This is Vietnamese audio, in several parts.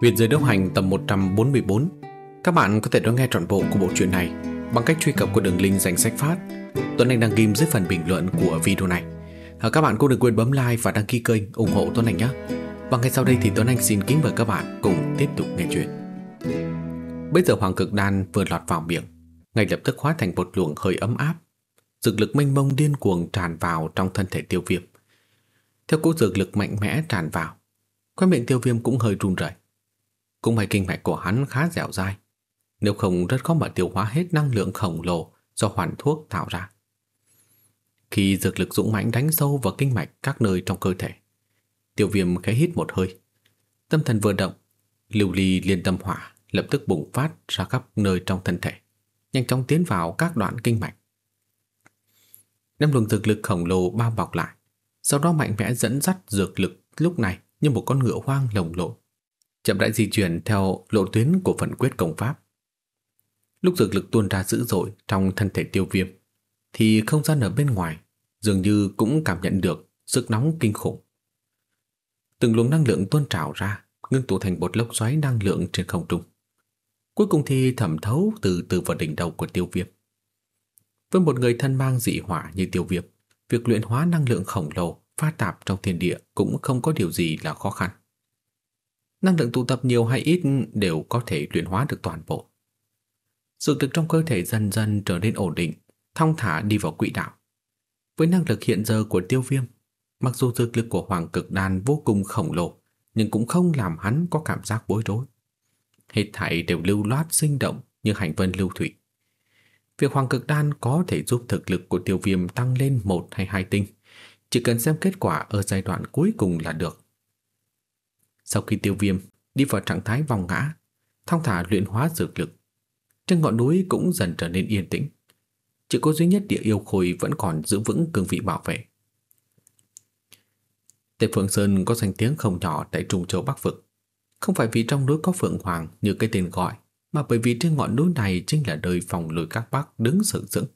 việt giới đấu hành tập 144 Các bạn có thể đón nghe trọn bộ của bộ truyện này bằng cách truy cập qua đường link danh sách phát. Tuấn Anh đăng ghim dưới phần bình luận của video này. À, Các bạn cũng đừng quên bấm like và đăng ký kênh ủng hộ Tuấn Anh nhé. Và ngay sau đây thì Tuấn Anh xin kính mời các bạn cùng tiếp tục nghe chuyện. Bây giờ Hoàng Cực Đan vừa lọt vào miệng Ngay lập tức hóa thành một luồng hơi ấm áp. Dược lực mênh mông điên cuồng tràn vào trong thân thể tiêu viêm. Theo cú dược lực mạnh mẽ tràn vào Khoe miệng tiêu viêm cũng hơi run rẩy cũng may kinh mạch của hắn khá dẻo dai. Nếu không rất khó mà tiêu hóa hết năng lượng khổng lồ Do hoàn thuốc tạo ra. Khi dược lực dũng mãnh đánh sâu vào kinh mạch các nơi trong cơ thể, Tiêu viêm khẽ hít một hơi. Tâm thần vừa động, Lưu ly liên tâm hỏa lập tức bùng phát ra khắp nơi trong thân thể, Nhanh chóng tiến vào các đoạn kinh mạch. Năm luồng dược lực khổng lồ bao bọc lại, Sau đó mạnh mẽ dẫn dắt dược lực lúc này như một con ngựa hoang lồng lộn chậm rãi di chuyển theo lộ tuyến của phần quyết công pháp. Lúc dược lực tuôn ra dữ dội trong thân thể tiêu viêm, thì không gian ở bên ngoài dường như cũng cảm nhận được sức nóng kinh khủng. Từng luồng năng lượng tuôn trào ra, ngưng tụ thành một lốc xoáy năng lượng trên không trung. Cuối cùng thì thẩm thấu từ từ vào đỉnh đầu của tiêu viêm. Với một người thân mang dị hỏa như tiêu viêm, việc luyện hóa năng lượng khổng lồ pha tạp trong thiên địa cũng không có điều gì là khó khăn. Năng lượng tụ tập nhiều hay ít đều có thể luyện hóa được toàn bộ. Dược lực trong cơ thể dần dần trở nên ổn định, thong thả đi vào quỹ đạo. Với năng lực hiện giờ của tiêu viêm, mặc dù dược lực của Hoàng Cực Đan vô cùng khổng lồ, nhưng cũng không làm hắn có cảm giác bối rối. Hết thảy đều lưu loát sinh động như hành vân lưu thủy. Việc Hoàng Cực Đan có thể giúp thực lực của tiêu viêm tăng lên một hay hai tinh, chỉ cần xem kết quả ở giai đoạn cuối cùng là được. Sau khi tiêu viêm đi vào trạng thái vòng ngã, thong thả luyện hóa dược lực, trên ngọn núi cũng dần trở nên yên tĩnh. Chỉ có duy nhất địa yêu khôi vẫn còn giữ vững cương vị bảo vệ. Tề Phượng Sơn có danh tiếng không nhỏ tại Trung Châu Bắc Vực. Không phải vì trong núi có Phượng Hoàng như cái tên gọi, mà bởi vì trên ngọn núi này chính là nơi phòng lôi các Bắc đứng sừng sững.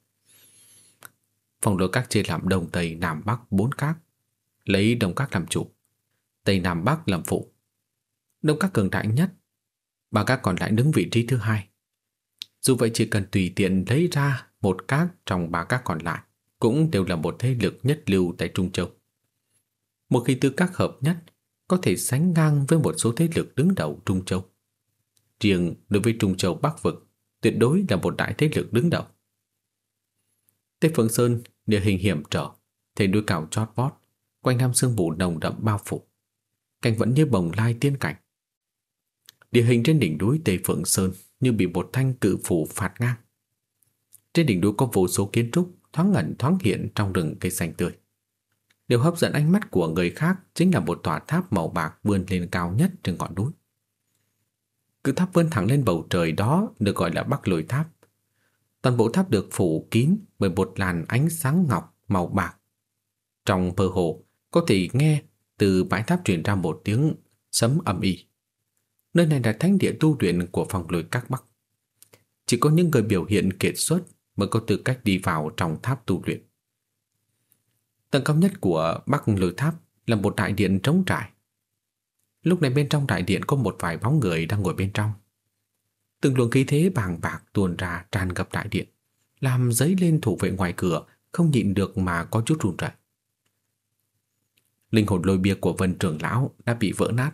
Phòng lôi các chia làm Đông Tây Nam Bắc bốn các, lấy Đông các làm chủ, Tây Nam Bắc làm phụ. Đông các cường đại nhất, ba các còn lại đứng vị trí thứ hai. Dù vậy chỉ cần tùy tiện lấy ra một các trong ba các còn lại, cũng đều là một thế lực nhất lưu tại Trung Châu. Một khi tư các hợp nhất, có thể sánh ngang với một số thế lực đứng đầu Trung Châu. Riêng đối với Trung Châu Bắc Vực, tuyệt đối là một đại thế lực đứng đầu. Tây Phương Sơn địa hình hiểm trở, thể núi cao chót vót, quanh năm sương mù nồng đậm bao phủ. Cảnh vẫn như bồng lai tiên cảnh. Địa hình trên đỉnh núi Tây Phượng Sơn như bị một thanh cự phủ phạt ngang. Trên đỉnh núi có vô số kiến trúc thoáng ngẩn thoáng hiện trong rừng cây xanh tươi. Điều hấp dẫn ánh mắt của người khác chính là một tòa tháp màu bạc vươn lên cao nhất trên ngọn núi. Cứ tháp vươn thẳng lên bầu trời đó được gọi là Bắc Lôi Tháp. Toàn bộ tháp được phủ kín bởi một làn ánh sáng ngọc màu bạc. Trong mơ hồ, có thể nghe từ bãi tháp truyền ra một tiếng sấm âm ỉ. Nơi này là thánh địa tu luyện của phòng lùi các Bắc. Chỉ có những người biểu hiện kiệt xuất mới có tư cách đi vào trong tháp tu luyện. Tầng cao nhất của Bắc lôi tháp là một đại điện trống trải. Lúc này bên trong đại điện có một vài bóng người đang ngồi bên trong. Từng luồng khí thế bàng bạc tuôn ra tràn ngập đại điện, làm giấy lên thủ vệ ngoài cửa không nhịn được mà có chút run rẩy. Linh hồn lôi bia của Vân trưởng lão đã bị vỡ nát,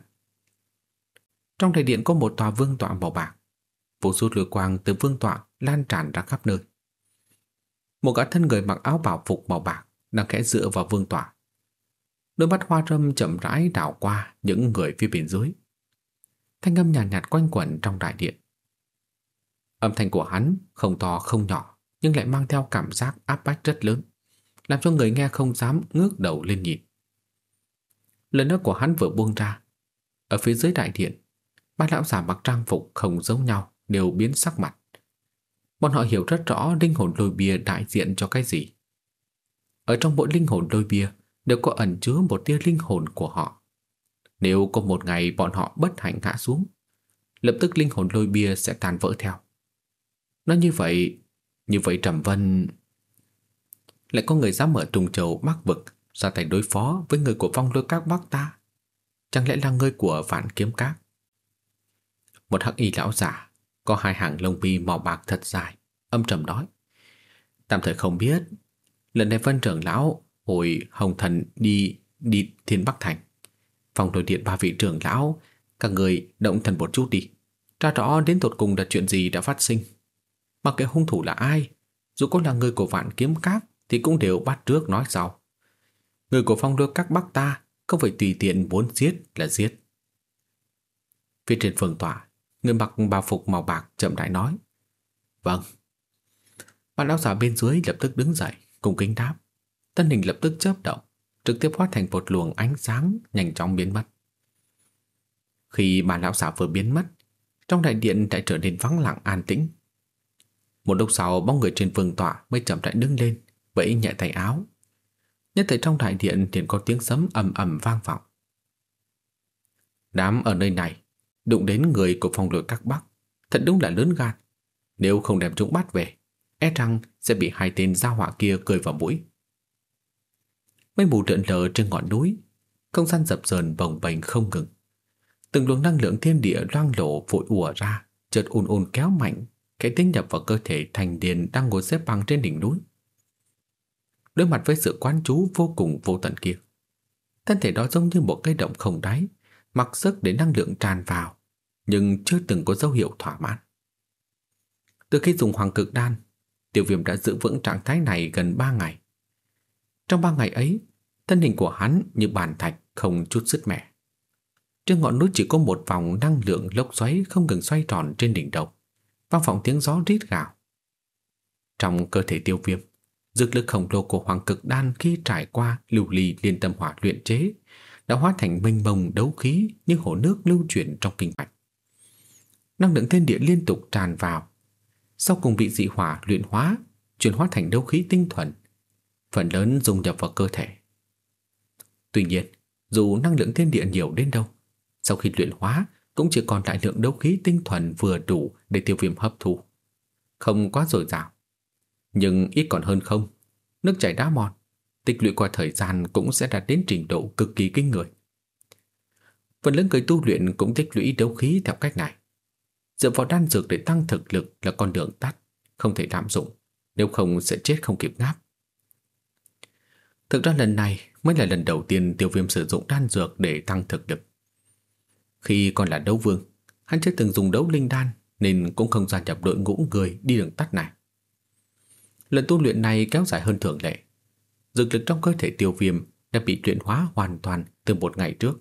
trong đại điện có một tòa vương tọa màu bạc. Vô số lửa quang từ vương tọa lan tràn ra khắp nơi. Một gã thân người mặc áo bảo phục màu bạc đang khẽ dựa vào vương tọa. Đôi mắt hoa râm chậm rãi đảo qua những người phía bên dưới. Thanh âm nhàn nhạt, nhạt quanh quẩn trong đại điện. Âm thanh của hắn không to không nhỏ nhưng lại mang theo cảm giác áp bách rất lớn, làm cho người nghe không dám ngước đầu lên nhìn. Lời nói của hắn vừa buông ra, ở phía dưới đại điện Ba lão giả mặc trang phục không giống nhau đều biến sắc mặt. Bọn họ hiểu rất rõ linh hồn lôi bia đại diện cho cái gì. Ở trong mỗi linh hồn lôi bia đều có ẩn chứa một tia linh hồn của họ. Nếu có một ngày bọn họ bất hạnh ngã xuống, lập tức linh hồn lôi bia sẽ tan vỡ theo. Nói như vậy, như vậy Trầm Vân... Lại có người dám mở trùng châu bắc vực ra tay đối phó với người của phong lôi các bắc ta. Chẳng lẽ là người của vạn kiếm các? Một hắc y lão giả, Có hai hàng lông mi màu bạc thật dài, Âm trầm nói. Tạm thời không biết, Lần này vân trưởng lão Hồi hồng thần đi đi thiên bắc thành. Phòng đối điện ba vị trưởng lão, Các người động thần một chút đi, Tra rõ đến tột cùng là chuyện gì đã phát sinh. Mặc kệ hung thủ là ai, Dù có là người của vạn kiếm các Thì cũng đều bắt trước nói sau. Người của phong đưa các bắc ta Không phải tùy tiện muốn giết là giết. Phía trên phường tòa Người mặc bào phục màu bạc chậm rãi nói. Vâng. Bạn lão giả bên dưới lập tức đứng dậy Cùng kính đáp. Tân hình lập tức chớp động, Trực tiếp hóa thành một luồng ánh sáng Nhanh chóng biến mất. Khi bà lão giả vừa biến mất, Trong đại điện đã trở nên vắng lặng, an tĩnh. Một lúc sau, bóng người trên vương tọa Mới chậm rãi đứng lên, Vẫy nhẹ tay áo. Nhất thời trong đại điện liền có tiếng sấm ầm ầm vang vọng. Đám ở nơi này Đụng đến người của phòng lửa các bắc Thật đúng là lớn gan. Nếu không đem chúng bắt về E rằng sẽ bị hai tên gia họa kia cười vào mũi. Mây mù trợn lờ trên ngọn núi, Không gian dập dờn bồng bềnh không ngừng. Từng luồng năng lượng thiên địa loang lộ vội ùa ra, Chợt ùn ùn kéo mạnh, Cái tính nhập vào cơ thể thành điền Đang ngồi xếp bằng trên đỉnh núi. Đối mặt với sự quán chú vô cùng vô tận kia, Thân thể đó giống như một cái động không đáy Mặc sức để năng lượng tràn vào, Nhưng chưa từng có dấu hiệu thỏa mãn. Từ khi dùng hoàng cực đan, Tiêu viêm đã giữ vững trạng thái này gần 3 ngày. Trong 3 ngày ấy, Thân hình của hắn như bàn thạch Không chút sức mẻ. Trên ngọn núi chỉ có một vòng năng lượng lốc xoáy Không ngừng xoay tròn trên đỉnh đầu, Vang vọng tiếng gió rít gào. Trong cơ thể tiêu viêm, Dược lực khổng lồ của hoàng cực đan khi trải qua lưu ly liên tâm hỏa luyện chế đã hóa thành mênh mông đấu khí như hồ nước lưu chuyển trong kinh mạch. Năng lượng thiên địa liên tục tràn vào, sau cùng bị dị hỏa luyện hóa, chuyển hóa thành đấu khí tinh thuần, phần lớn dung nhập vào cơ thể. Tuy nhiên, dù năng lượng thiên địa nhiều đến đâu, sau khi luyện hóa cũng chỉ còn lại lượng đấu khí tinh thuần vừa đủ để tiêu viêm hấp thụ, Không quá dồi dào, nhưng ít còn hơn không. Nước chảy đá mòn, tích lũy qua thời gian cũng sẽ đạt đến trình độ cực kỳ kinh người. Phần lớn người tu luyện cũng tích lũy đấu khí theo cách này. Dựa vào đan dược để tăng thực lực là con đường tắt, không thể lạm dụng, nếu không sẽ chết không kịp ngáp. Thực ra lần này mới là lần đầu tiên tiêu viêm sử dụng đan dược để tăng thực lực. Khi còn là đấu vương, hắn chưa từng dùng đấu linh đan nên cũng không gia nhập đội ngũ người đi đường tắt này. Lần tu luyện này kéo dài hơn thường lệ. Dược lực trong cơ thể tiêu viêm đã bị luyện hóa hoàn toàn từ một ngày trước.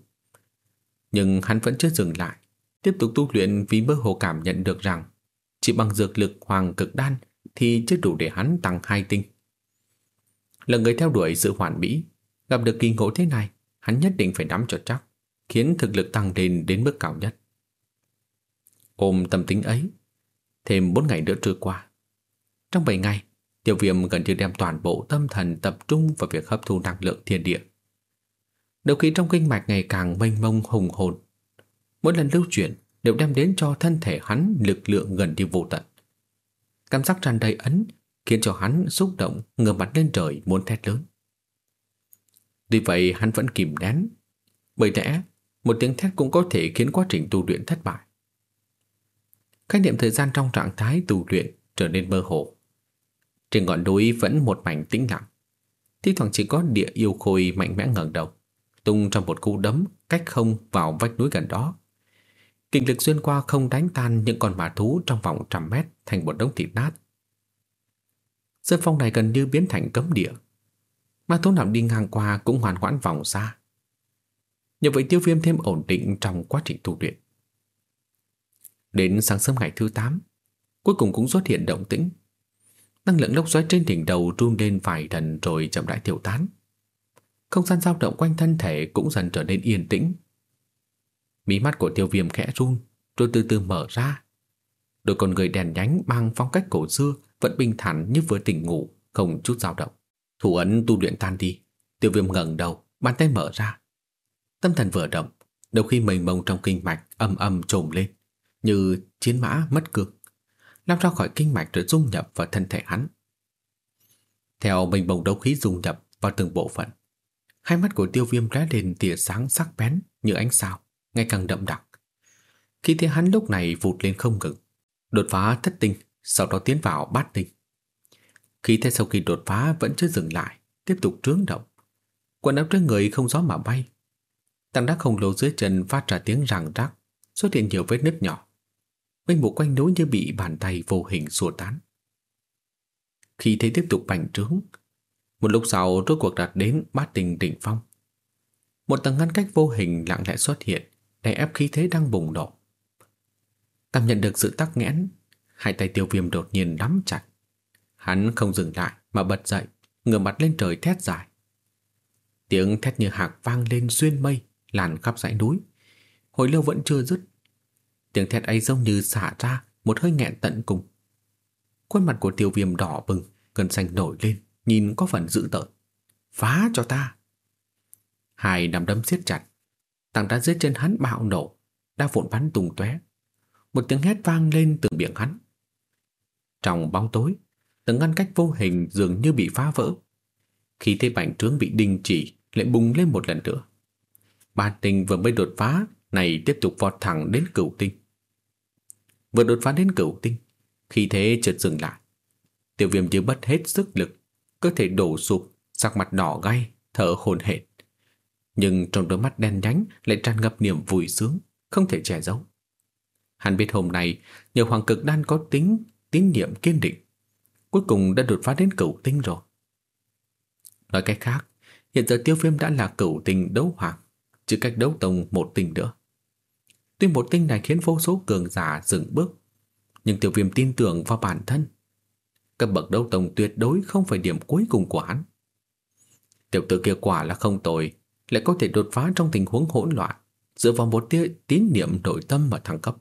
Nhưng hắn vẫn chưa dừng lại, tiếp tục tu luyện vì mơ hồ cảm nhận được rằng chỉ bằng dược lực hoàng cực đan thì chưa đủ để hắn tăng hai tinh. Là người theo đuổi sự hoàn mỹ, gặp được kỳ ngộ thế này, hắn nhất định phải nắm cho chắc, khiến thực lực tăng lên đến mức cao nhất. Ôm tâm tính ấy, thêm bốn ngày nữa trôi qua. Trong bảy ngày, Tiêu viêm gần như đem toàn bộ tâm thần tập trung vào việc hấp thu năng lượng thiên địa. Đầu khí trong kinh mạch ngày càng mênh mông hùng hồn. Mỗi lần lưu chuyển đều đem đến cho thân thể hắn lực lượng gần như vô tận. Cảm giác tràn đầy ấn khiến cho hắn xúc động ngửa mặt lên trời muốn thét lớn. Tuy vậy hắn vẫn kìm nén, bởi lẽ một tiếng thét cũng có thể khiến quá trình tu luyện thất bại. Khái niệm thời gian trong trạng thái tu luyện trở nên mơ hồ. Trên ngọn núi vẫn một mảnh tĩnh lặng. Thi thoảng chỉ có địa yêu khôi mạnh mẽ ngẩng đầu, Tung trong một cú đấm Cách không vào vách núi gần đó. Kinh lực xuyên qua không đánh tan Những con mã thú trong vòng trăm mét Thành một đống thịt nát. Sơn phong này gần như biến thành cấm địa. Ma thú nào đi ngang qua Cũng hoàn hoãn vòng xa Nhờ vậy tiêu viêm thêm ổn định Trong quá trình tu luyện. Đến sáng sớm ngày thứ 8 Cuối cùng cũng xuất hiện động tĩnh. Năng lượng lốc xoáy trên đỉnh đầu run lên vài lần rồi chậm rãi tiêu tán. Không gian dao động quanh thân thể cũng dần trở nên yên tĩnh. Mí mắt của tiêu viêm khẽ run, rồi từ từ mở ra. Đôi con người đèn nhánh mang phong cách cổ xưa vẫn bình thản như vừa tỉnh ngủ, không chút dao động. Thủ ấn tu luyện tan đi, tiêu viêm ngẩng đầu, bàn tay mở ra. Tâm thần vừa động, đầu khi mênh mông trong kinh mạch âm âm trồm lên, như chiến mã mất cương lao ra khỏi kinh mạch rồi dung nhập vào thân thể hắn. Theo mình bồng đấu khí dung nhập vào từng bộ phận, hai mắt của tiêu viêm lóe lên tia sáng sắc bén như ánh sao, ngày càng đậm đặc. Khi thế hắn lúc này vụt lên không ngừng, đột phá thất tinh, sau đó tiến vào bát tinh. Khi thế sau khi đột phá vẫn chưa dừng lại, tiếp tục trướng động. Quần áo trên người không gió mà bay. Tăng đá khổng lồ dưới chân phát ra tiếng ràng rắc, xuất hiện nhiều vết nứt nhỏ. Mênh mục quanh núi như bị bàn tay vô hình xua tán. Khi thế tiếp tục bành trướng, một lúc sau rốt cuộc đạt đến bát tình đỉnh phong. Một tầng ngăn cách vô hình lặng lẽ xuất hiện, đè ép khí thế đang bùng nổ. Cảm nhận được sự tắc nghẽn, hai tay tiêu viêm đột nhiên nắm chặt. Hắn không dừng lại mà bật dậy, ngửa mặt lên trời thét dài. Tiếng thét như hạc vang lên xuyên mây, làn khắp dãy núi. Hồi lâu vẫn chưa dứt. Tiếng thét ấy giống như xả ra một hơi nghẹn tận cùng. Khuôn mặt của tiêu viêm đỏ bừng, cơn xanh nổi lên, nhìn có phần dữ tợn. Phá cho ta! Hai nằm đấm siết chặt. Tảng đá dưới chân hắn bạo nổ, đa vụn bắn tung tóe. Một tiếng hét vang lên từ miệng hắn. Trong bóng tối, từng ngăn cách vô hình dường như bị phá vỡ. Khi thế bảnh trướng bị đình chỉ, lại bùng lên một lần nữa. Ba Tình vừa mới đột phá, này tiếp tục vọt thẳng đến cửu tinh. Vừa đột phá đến cửu tinh, khi thế chợt dừng lại. Tiểu viêm như bất hết sức lực, cơ thể đổ sụp, sắc mặt đỏ gay, thở hổn hển. Nhưng trong đôi mắt đen nhánh lại tràn ngập niềm vui sướng, không thể che giấu. Hắn biết hôm nay nhờ hoàng cực đan có tính tín niệm kiên định, cuối cùng đã đột phá đến cửu tinh rồi. Nói cách khác, hiện giờ tiêu viêm đã là cửu tinh đấu hoàng, chứ cách đấu tông một tinh nữa. Tuy một tinh này khiến vô số cường giả dừng bước, nhưng tiêu viêm tin tưởng vào bản thân. Cấp bậc đấu tông tuyệt đối không phải điểm cuối cùng của hắn. Tiểu tử kia quả là không tồi, lại có thể đột phá trong tình huống hỗn loạn, dựa vào một tia tín niệm nội tâm mà thăng cấp.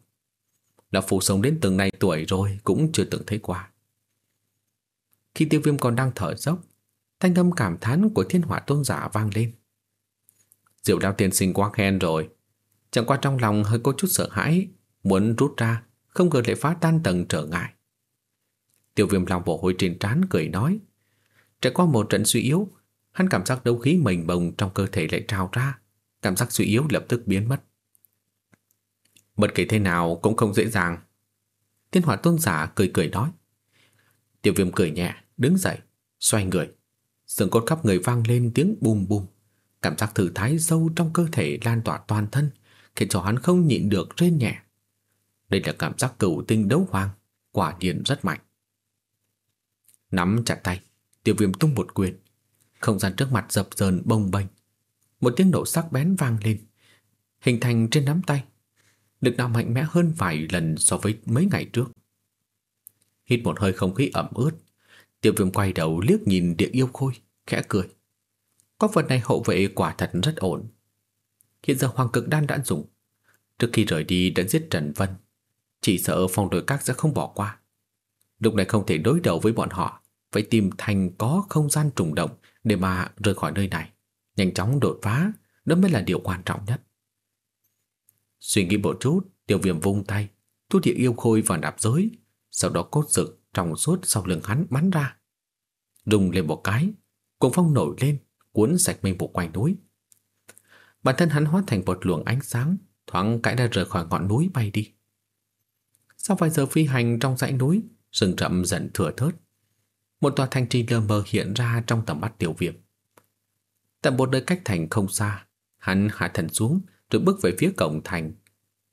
Là phụ sống đến từng này tuổi rồi cũng chưa từng thấy qua. Khi tiêu viêm còn đang thở dốc, thanh âm cảm thán của thiên hỏa tôn giả vang lên. Diệu đao tiên sinh quá khen rồi. Chẳng qua trong lòng hơi có chút sợ hãi, muốn rút ra, không ngờ lại phá tan tầng trở ngại. Tiêu viêm lòng bộ hồi trên trán cười nói. Trải qua một trận suy yếu, hắn cảm giác đấu khí mình bồng trong cơ thể lại trào ra. Cảm giác suy yếu lập tức biến mất. Bất kể thế nào cũng không dễ dàng. Thiên hỏa tôn giả cười cười nói. Tiêu viêm cười nhẹ, đứng dậy, xoay người. Sườn cốt khắp người vang lên tiếng bùm bùm. Cảm giác thử thái sâu trong cơ thể lan tỏa toàn thân, khiến cho hắn không nhịn được rên nhẹ. Đây là cảm giác cựu tinh đấu hoàng, quả nhiên rất mạnh. Nắm chặt tay, tiêu viêm tung một quyền. Không gian trước mặt dập dờn bông bềnh. Một tiếng nổ sắc bén vang lên, hình thành trên nắm tay. Lực đạo mạnh mẽ hơn vài lần so với mấy ngày trước. Hít một hơi không khí ẩm ướt, tiêu viêm quay đầu liếc nhìn địa yêu khôi, khẽ cười. Có vật này hậu vệ quả thật rất ổn. Hiện giờ Hoàng Cực Đan đã dùng. Trước khi rời đi đã giết Trần Vân. Chỉ sợ phong đội các sẽ không bỏ qua. Lúc này không thể đối đầu với bọn họ. Phải tìm thành có không gian trùng động để mà rời khỏi nơi này. Nhanh chóng đột phá, đó mới là điều quan trọng nhất. Suy nghĩ một chút, tiêu viêm vung tay, thu địa yêu khôi vào nạp giới, sau đó cốt rực trong suốt sau lưng hắn bắn ra. Rung lên một cái, cuồng phong nổi lên, cuốn sạch mênh một quanh núi. Bản thân hắn hóa thành một luồng ánh sáng, thoáng cãi ra rời khỏi ngọn núi bay đi. Sau vài giờ phi hành trong dãy núi, rừng rậm dần thừa thớt. Một tòa thành trì lờ mờ hiện ra trong tầm mắt tiểu viêm. Tầm một nơi cách thành không xa, hắn hạ thần xuống rồi bước về phía cổng thành.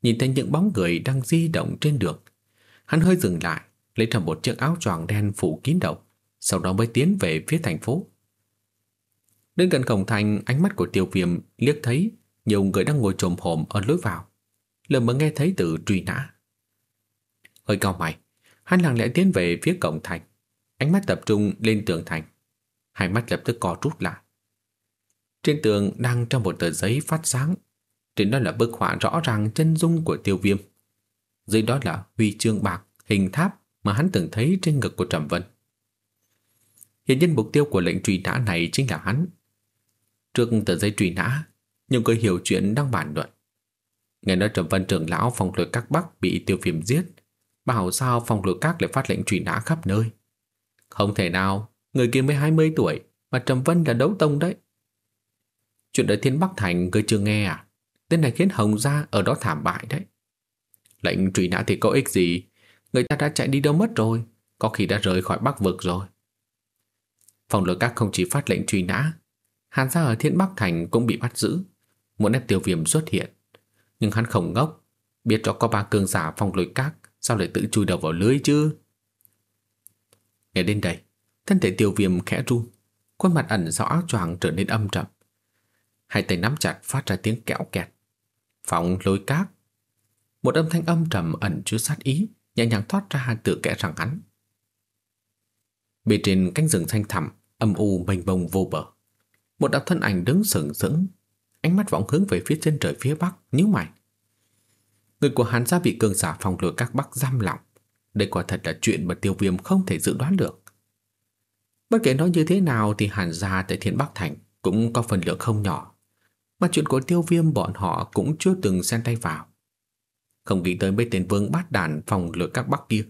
Nhìn thấy những bóng người đang di động trên đường. Hắn hơi dừng lại, lấy ra một chiếc áo choàng đen phủ kín đầu, sau đó mới tiến về phía thành phố. Đến gần cổng thành, ánh mắt của tiêu viêm liếc thấy nhiều người đang ngồi trồm hổm ở lối vào. Lần mới nghe thấy từ truy nã. Hơi cao mày, hắn lặng lẽ tiến về phía cổng thành. Ánh mắt tập trung lên tường thành. Hai mắt lập tức co rút lại. Trên tường đang trong một tờ giấy phát sáng. Trên đó là bức họa rõ ràng chân dung của tiêu viêm. Dưới đó là huy chương bạc, hình tháp mà hắn từng thấy trên ngực của Trầm Vân. Hiện nhân mục tiêu của lệnh truy nã này chính là hắn. Trước tờ giấy truy nã, nhiều người hiểu chuyện đang bàn luận. Nghe nói Trầm Vân trưởng lão phòng lược các Bắc bị tiêu viêm giết, bảo sao phòng lược các lại phát lệnh truy nã khắp nơi. Không thể nào, người kia mới 20 tuổi, mà Trầm Vân là đấu tông đấy. Chuyện ở Thiên Bắc Thành người chưa nghe à? Tên này khiến Hồng Gia ở đó thảm bại đấy. Lệnh truy nã thì có ích gì Người ta đã chạy đi đâu mất rồi Có khi đã rời khỏi Bắc vực rồi Phòng lôi các không chỉ phát lệnh truy nã Hàn gia ở Thiên Bắc Thành cũng bị bắt giữ. Một nét tiêu viêm xuất hiện. Nhưng hắn không ngốc. Biết rõ có ba cường giả phòng lôi các, Sao lại tự chui đầu vào lưới chứ? Nghe đến đây, Thân thể tiêu viêm khẽ run. Khuôn mặt ẩn sau áo choàng trở nên âm trầm. Hai tay nắm chặt phát ra tiếng kẹo kẹt. Phòng lôi các. Một âm thanh âm trầm ẩn chứa sát ý, Nhẹ nhàng thoát ra từ kẽ răng hắn. Bên trên cánh rừng xanh thẳm, Âm u mênh mông vô bờ. Một đạo thân ảnh đứng sừng sững Ánh mắt vọng hướng về phía chân trời phía bắc nhíu mày Người của hắn gia bị cường giả phòng lôi các bắc giam lỏng Đây quả thật là chuyện mà tiêu viêm không thể dự đoán được Bất kể nói như thế nào thì Hàn gia tại Thiên Bắc Thành cũng có phần lượng không nhỏ. Mà chuyện của tiêu viêm bọn họ cũng chưa từng xen tay vào. Không nghĩ tới mấy tên vương bát đàn phòng lửa các bắc kia,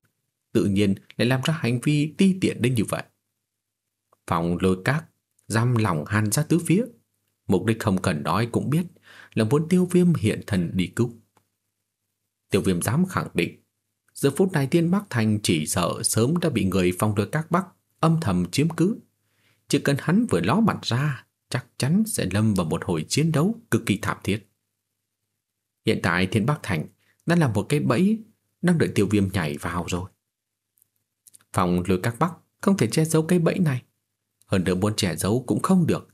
tự nhiên lại làm ra hành vi ti tiện đến như vậy. Phòng lôi các, giam lòng Hàn ra tứ phía. Mục đích không cần nói cũng biết là muốn tiêu viêm hiện thần đi cứu. Tiêu viêm dám khẳng định, giờ phút này Thiên Bắc Thành chỉ sợ sớm đã bị người phong đưa các bắc âm thầm chiếm cứ. Chỉ cần hắn vừa ló mặt ra, chắc chắn sẽ lâm vào một hồi chiến đấu cực kỳ thảm thiết. Hiện tại Thiên Bắc Thành đã là một cái bẫy đang đợi tiêu viêm nhảy vào rồi. Phòng lôi các bắc không thể che giấu cái bẫy này. Hơn nữa muốn che giấu cũng không được.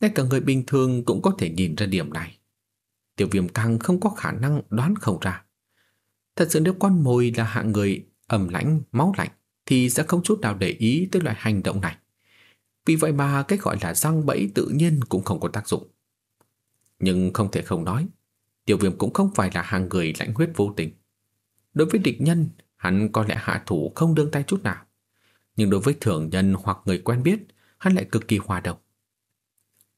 Ngay cả người bình thường cũng có thể nhìn ra điểm này. tiểu viêm càng không có khả năng đoán không ra. Thật sự nếu con mồi là hạng người ẩm lãnh, máu lạnh, thì sẽ không chút nào để ý tới loại hành động này. Vì vậy mà cái gọi là răng bẫy tự nhiên cũng không có tác dụng. Nhưng không thể không nói, tiểu viêm cũng không phải là hàng người lãnh huyết vô tình. Đối với địch nhân, hắn có lẽ hạ thủ không đương tay chút nào. Nhưng đối với thường nhân hoặc người quen biết, hắn lại cực kỳ hòa đồng.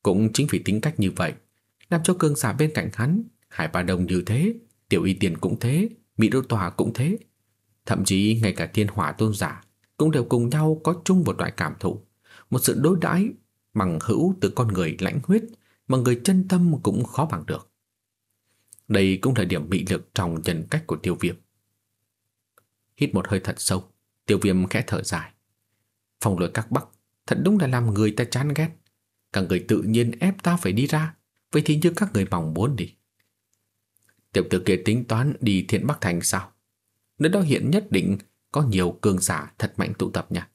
Cũng chính vì tính cách như vậy, làm cho cương giả bên cạnh hắn, Hải Ba Đông như thế, Tiểu Y Tiền cũng thế, Mỹ Đô Tòa cũng thế, Thậm chí ngay cả thiên hỏa tôn giả cũng đều cùng nhau có chung một loại cảm thụ, một sự đối đãi bằng hữu từ con người lãnh huyết mà người chân tâm cũng khó bằng được. Đây cũng là điểm mị lực trong nhân cách của tiêu viêm. Hít một hơi thật sâu, tiêu viêm khẽ thở dài. Phòng lối các bắc thật đúng là làm người ta chán ghét. Cả người tự nhiên ép ta phải đi ra, vậy thì như các người mong muốn đi. Tiểu tử kia tính toán đi thiện Bắc Thành sao? Nơi đó hiện nhất định có nhiều cường giả thật mạnh tụ tập nha.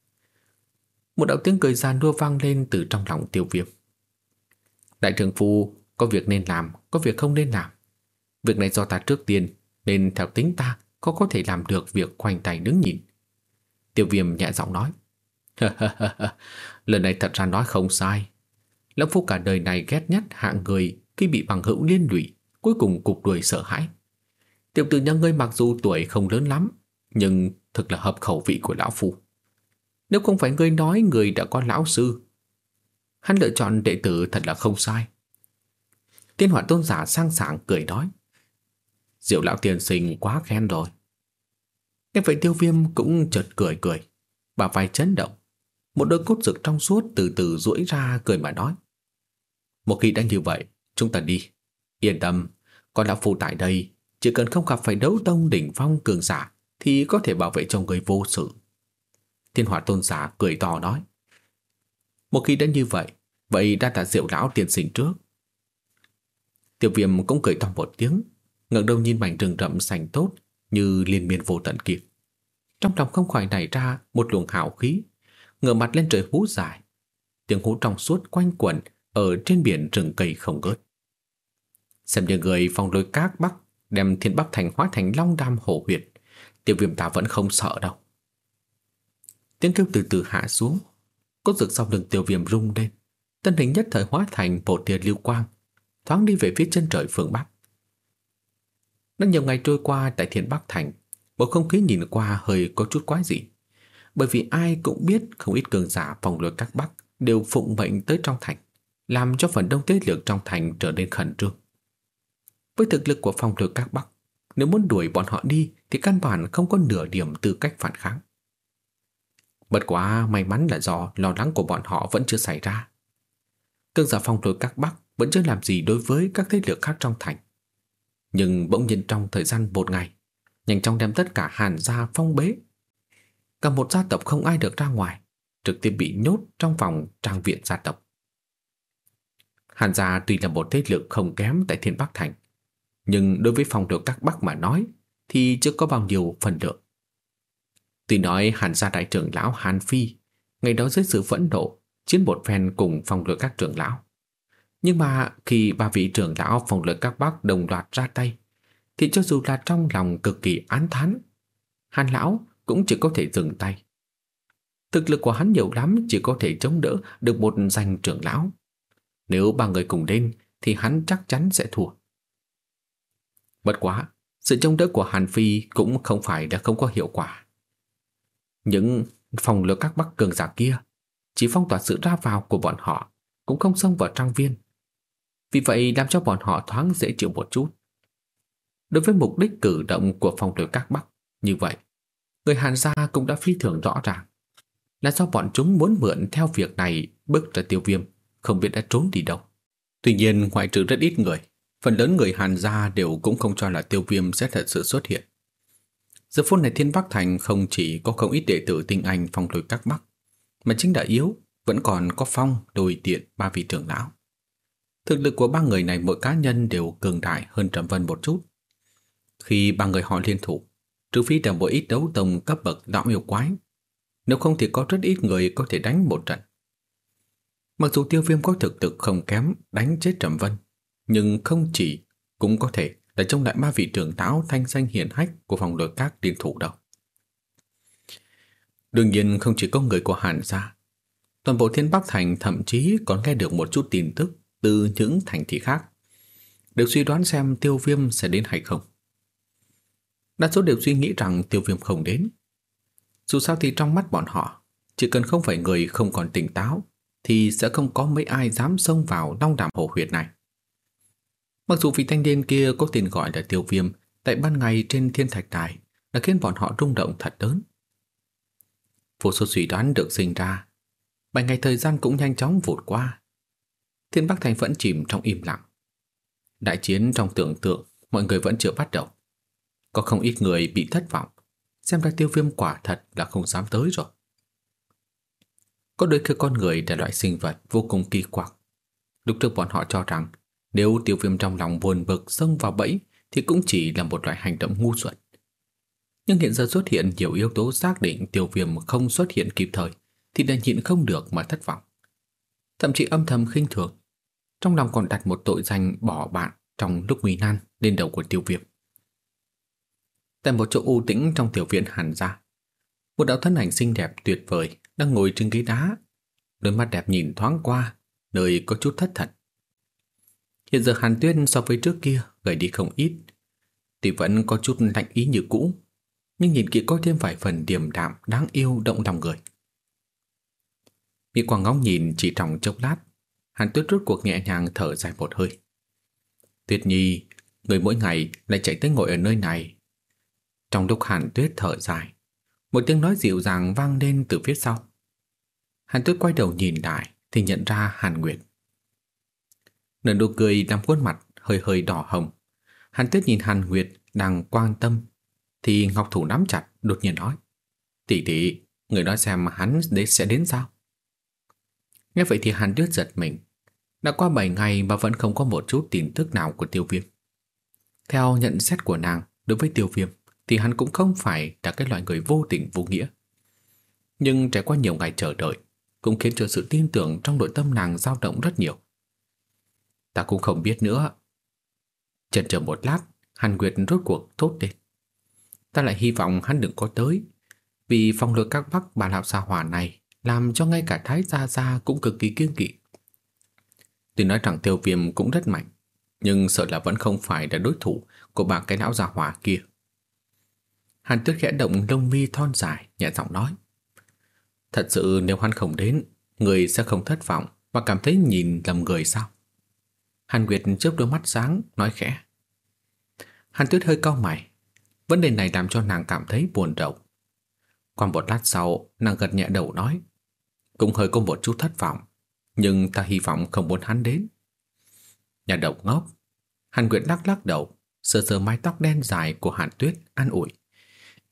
Một đạo tiếng cười gian đua vang lên từ trong lòng tiêu viêm. Đại trưởng phu có việc nên làm, có việc không nên làm. Việc này do ta trước tiên, nên theo tính ta có có thể làm được việc khoanh tay đứng nhìn. Tiêu viêm nhẹ giọng nói. Lần này thật ra nói không sai. Lâm Phu cả đời này ghét nhất hạng người khi bị bằng hữu liên lụy, cuối cùng cục đuổi sợ hãi. Tiểu tử nhà ngươi mặc dù tuổi không lớn lắm, nhưng thực là hợp khẩu vị của lão phu. Nếu không phải ngươi nói người đã có lão sư, hắn lựa chọn đệ tử thật là không sai. Tiên hỏa tôn giả sang sảng cười nói. Diệu lão tiền sinh quá khen rồi. Nghe vậy tiêu viêm cũng chợt cười cười, bà vai chấn động. Một đôi cốt rực trong suốt từ từ duỗi ra cười mà nói. Một khi đã như vậy, chúng ta đi. Yên tâm, con lão phu tại đây. Chỉ cần không gặp phải đấu tông đỉnh phong cường giả Thì có thể bảo vệ cho người vô sự. Thiên hỏa tôn giả cười to nói. Một khi đã như vậy Vậy đã tạ diệu lão tiền sinh trước. Tiểu viêm cũng cười to một tiếng ngẩng đầu nhìn mảnh rừng rậm xanh tốt Như liên miên vô tận kia. Trong lòng không khỏi nảy ra Một luồng hào khí ngửa mặt lên trời hú dài Tiếng hú trong suốt quanh quẩn Ở trên biển rừng cây không ngớt Xem như người phong lôi các bắc đem thiên bắc thành hóa thành long đam hổ huyệt, tiêu viêm ta vẫn không sợ đâu. Tiếng kêu từ từ hạ xuống, cốt rực sau lưng tiêu viêm rung lên, thân hình nhất thời hóa thành một tia lưu quang, thoáng đi về phía chân trời phương Bắc. Đã nhiều ngày trôi qua tại thiên Bắc Thành, bầu không khí nhìn qua hơi có chút quái dị. Bởi vì ai cũng biết không ít cường giả phòng lôi các Bắc đều phụng mệnh tới trong thành, làm cho phần đông thế lực trong thành trở nên khẩn trương. Với thực lực của phòng lược các Bắc, nếu muốn đuổi bọn họ đi thì căn bản không có nửa điểm tư cách phản kháng. Bất quá may mắn là do lo lắng của bọn họ vẫn chưa xảy ra. Cương giả phòng lược các Bắc vẫn chưa làm gì đối với các thế lực khác trong thành. Nhưng bỗng nhiên trong thời gian một ngày, nhanh chóng đem tất cả Hàn gia phong bế. Cả một gia tộc không ai được ra ngoài, trực tiếp bị nhốt trong phòng trang viện gia tộc. Hàn gia tuy là một thế lực không kém tại Thiên Bắc Thành, nhưng đối với phòng được các Bắc mà nói thì chưa có bao nhiêu phần lượng. Tuy nói Hàn gia đại trưởng lão Hàn Phi ngày đó dưới sự phẫn nộ chiến một phen cùng phòng lược các trưởng lão. Nhưng mà khi ba vị trưởng lão phòng lược các Bắc đồng loạt ra tay thì cho dù là trong lòng cực kỳ án thán, Hàn lão cũng chỉ có thể dừng tay. Thực lực của hắn nhiều lắm chỉ có thể chống đỡ được một danh trưởng lão. Nếu ba người cùng lên thì hắn chắc chắn sẽ thua. Bất quá, sự chống đỡ của Hàn Phi cũng không phải là không có hiệu quả. Những phòng lửa các bắc cường giả kia chỉ phong tỏa sự ra vào của bọn họ, cũng không xông vào trang viên. Vì vậy làm cho bọn họ thoáng dễ chịu một chút. Đối với mục đích cử động của phòng lửa các bắc như vậy, người Hàn gia cũng đã phi thường rõ ràng. Là do bọn chúng muốn mượn theo việc này bức ra tiêu viêm, không biết đã trốn đi đâu. Tuy nhiên ngoại trừ rất ít người, phần lớn người Hàn gia đều cũng không cho là tiêu viêm sẽ thật sự xuất hiện. Giờ phút này Thiên Bắc Thành không chỉ có không ít đệ tử tinh anh phong lôi các bắc, mà chính đã yếu, vẫn còn có phong, đồi tiện, ba vị trưởng lão. Thực lực của ba người này mỗi cá nhân đều cường đại hơn Trầm Vân một chút. Khi ba người họ liên thủ, trừ phi là một ít đấu tông cấp bậc đạo yêu quái, nếu không thì có rất ít người có thể đánh một trận. Mặc dù tiêu viêm có thực lực không kém đánh chết Trầm Vân, nhưng không chỉ cũng có thể là trông lại ba vị trưởng táo thanh danh hiển hách của phòng đội các liên thủ đâu. Đương nhiên không chỉ có người của Hàn gia. Toàn bộ Thiên Bắc Thành thậm chí còn nghe được một chút tin tức từ những thành thị khác. được suy đoán xem tiêu viêm sẽ đến hay không. Đa số đều suy nghĩ rằng tiêu viêm không đến. Dù sao thì trong mắt bọn họ, chỉ cần không phải người không còn tỉnh táo, thì sẽ không có mấy ai dám xông vào long đàm hồ huyệt này. Mặc dù vị thanh niên kia có tên gọi là tiêu viêm tại ban ngày trên thiên thạch đài đã khiến bọn họ rung động thật lớn. Vô số suy đoán được sinh ra. Bảy ngày thời gian cũng nhanh chóng vụt qua. Thiên Bắc Thành vẫn chìm trong im lặng. Đại chiến trong tưởng tượng mọi người vẫn chưa bắt đầu. Có không ít người bị thất vọng. Xem ra tiêu viêm quả thật là không dám tới rồi. Có đôi khi con người là loại sinh vật vô cùng kỳ quặc. Lúc trước bọn họ cho rằng nếu tiêu viêm trong lòng buồn bực xông vào bẫy thì cũng chỉ là một loại hành động ngu xuẩn. Nhưng hiện giờ xuất hiện nhiều yếu tố xác định tiêu viêm không xuất hiện kịp thời thì đã nhịn không được mà thất vọng. Thậm chí âm thầm khinh thường. Trong lòng còn đặt một tội danh bỏ bạn trong lúc nguy nan lên đầu của tiêu viêm. Tại một chỗ u tĩnh trong tiểu viện hàn ra, một đạo thân ảnh xinh đẹp tuyệt vời đang ngồi trên ghế đá. Đôi mắt đẹp nhìn thoáng qua, nơi có chút thất thần. Hiện giờ Hàn Tuyết so với trước kia gầy đi không ít. Tuy vẫn có chút lạnh ý như cũ, nhưng nhìn kỹ có thêm vài phần điềm đạm đáng yêu động lòng người. Mỹ Quang ngóng nhìn chỉ trong chốc lát, Hàn Tuyết rút cuộc nhẹ nhàng thở dài một hơi. Tuyết Nhi, người mỗi ngày lại chạy tới ngồi ở nơi này. Trong lúc Hàn Tuyết thở dài, một tiếng nói dịu dàng vang lên từ phía sau. Hàn Tuyết quay đầu nhìn lại thì nhận ra Hàn Nguyệt. Nở nụ cười làm khuôn mặt hơi hơi đỏ hồng. Hàn Tuyết nhìn Hàn Nguyệt đang quan tâm thì Ngọc Thủ nắm chặt đột nhiên nói Tỷ tỷ, người nói xem hắn đấy sẽ đến sao? Nghe vậy thì Hàn Tuyết giật mình. Đã qua 7 ngày mà vẫn không có một chút tin tức nào của tiêu viêm. Theo nhận xét của nàng đối với tiêu viêm thì hắn cũng không phải là cái loại người vô tình vô nghĩa. Nhưng trải qua nhiều ngày chờ đợi cũng khiến cho sự tin tưởng trong nội tâm nàng dao động rất nhiều. Ta cũng không biết nữa. Chần chờ một lát, Hàn Nguyệt rốt cuộc thốt lên. Ta lại hy vọng hắn đừng có tới, vì phong lược các bắc bà lão xa hỏa này làm cho ngay cả Thái Gia Gia cũng cực kỳ kiêng kỵ. Tuy nói rằng tiêu viêm cũng rất mạnh, nhưng sợ là vẫn không phải là đối thủ của bà cái lão già hỏa kia. Hàn Tuyết khẽ động lông mi thon dài, nhẹ giọng nói. Thật sự nếu hắn không đến, người sẽ không thất vọng và cảm thấy nhìn lầm người sao? Hàn Nguyệt chớp đôi mắt sáng, nói khẽ. Hàn Tuyết hơi cau mày. Vấn đề này làm cho nàng cảm thấy buồn rầu. Qua một lát sau, nàng gật nhẹ đầu nói. Cũng hơi có một chút thất vọng, nhưng ta hy vọng không muốn hắn đến. Nhà đầu ngốc. Hàn Nguyệt lắc lắc đầu, Sờ sờ mái tóc đen dài của Hàn Tuyết an ủi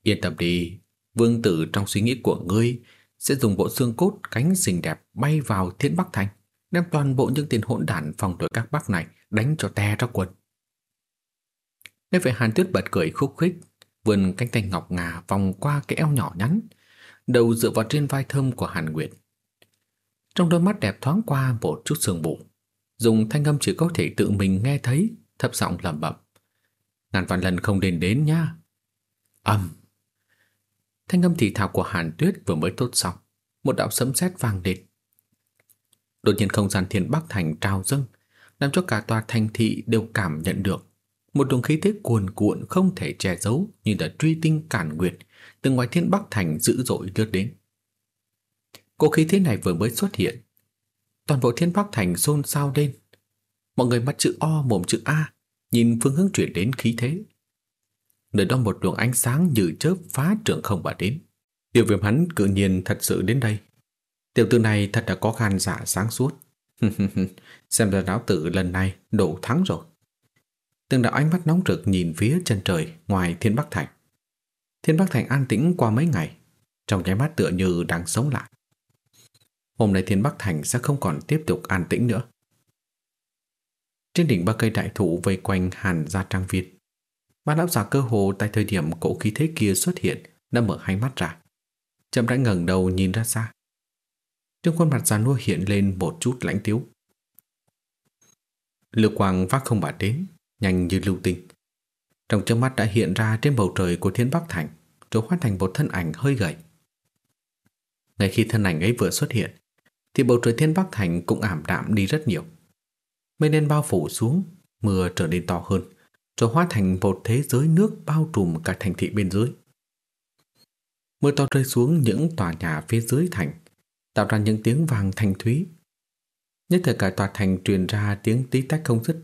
Yên tâm đi, Vương tử trong suy nghĩ của ngươi Sẽ dùng bộ xương cốt cánh xinh đẹp Bay vào thiên Bắc Thành, Đem toàn bộ những tiền hỗn đản phòng đội các Bắc này Đánh cho te ra quần. Nói về Hàn Tuyết bật cười khúc khích Vươn cánh tay ngọc ngà vòng qua cái eo nhỏ nhắn, Đầu dựa vào trên vai thơm của Hàn Nguyệt. Trong đôi mắt đẹp thoáng qua một chút sương mù, Dùng thanh âm chỉ có thể tự mình nghe thấy Thấp giọng lẩm bẩm. Ngàn vạn lần không đến đến nha Âm. Thanh âm thì thào của Hàn Tuyết vừa mới tốt xong. Một đạo sấm sét vang lên. Đột nhiên không gian thiên bắc thành trào dâng, Làm cho cả tòa thành thị đều cảm nhận được Một luồng khí thế cuồn cuộn không thể che giấu Như là truy tinh cản nguyệt Từ ngoài thiên bắc thành dữ dội lướt đến. Cô khí thế này vừa mới xuất hiện, Toàn bộ thiên bắc thành xôn xao lên. Mọi người mắt chữ O, mồm chữ A Nhìn phương hướng chuyển đến khí thế. Nơi đó một luồng ánh sáng như chớp phá trường không mà đến. Tiêu viêm hắn cự nhiên thật sự đến đây. Tiểu tử này thật là có gan dạ sáng suốt. Xem ra lão tử lần này đổ thắng rồi. Từng đạo ánh mắt nóng rực nhìn phía chân trời ngoài Thiên Bắc Thành. Thiên Bắc Thành an tĩnh qua mấy ngày, Trong cái mắt tựa như đang sống lại. Hôm nay Thiên Bắc Thành sẽ không còn tiếp tục an tĩnh nữa. Trên đỉnh ba cây đại thụ vây quanh hàn gia trang viên mà lão giả cơ hồ tại thời điểm cổ khí thế kia xuất hiện đã mở hai mắt ra. Chậm rãi ngẩng đầu nhìn ra xa. Trên khuôn mặt già nua hiện lên một chút lãnh tiếu. Lực quang vác không bạt đến, nhanh như lưu tinh. Trong trước mắt đã hiện ra trên bầu trời của thiên bắc thành, rồi hóa thành một thân ảnh hơi gầy. Ngay khi thân ảnh ấy vừa xuất hiện, thì bầu trời thiên bắc thành cũng ảm đạm đi rất nhiều. Mây đen bao phủ xuống, mưa trở nên to hơn, rồi hóa thành một thế giới nước bao trùm cả thành thị bên dưới. Mưa to rơi xuống những tòa nhà phía dưới thành, tạo ra những tiếng vàng thanh thúy. Nhất thời cả tòa thành truyền ra tiếng tí tách không dứt.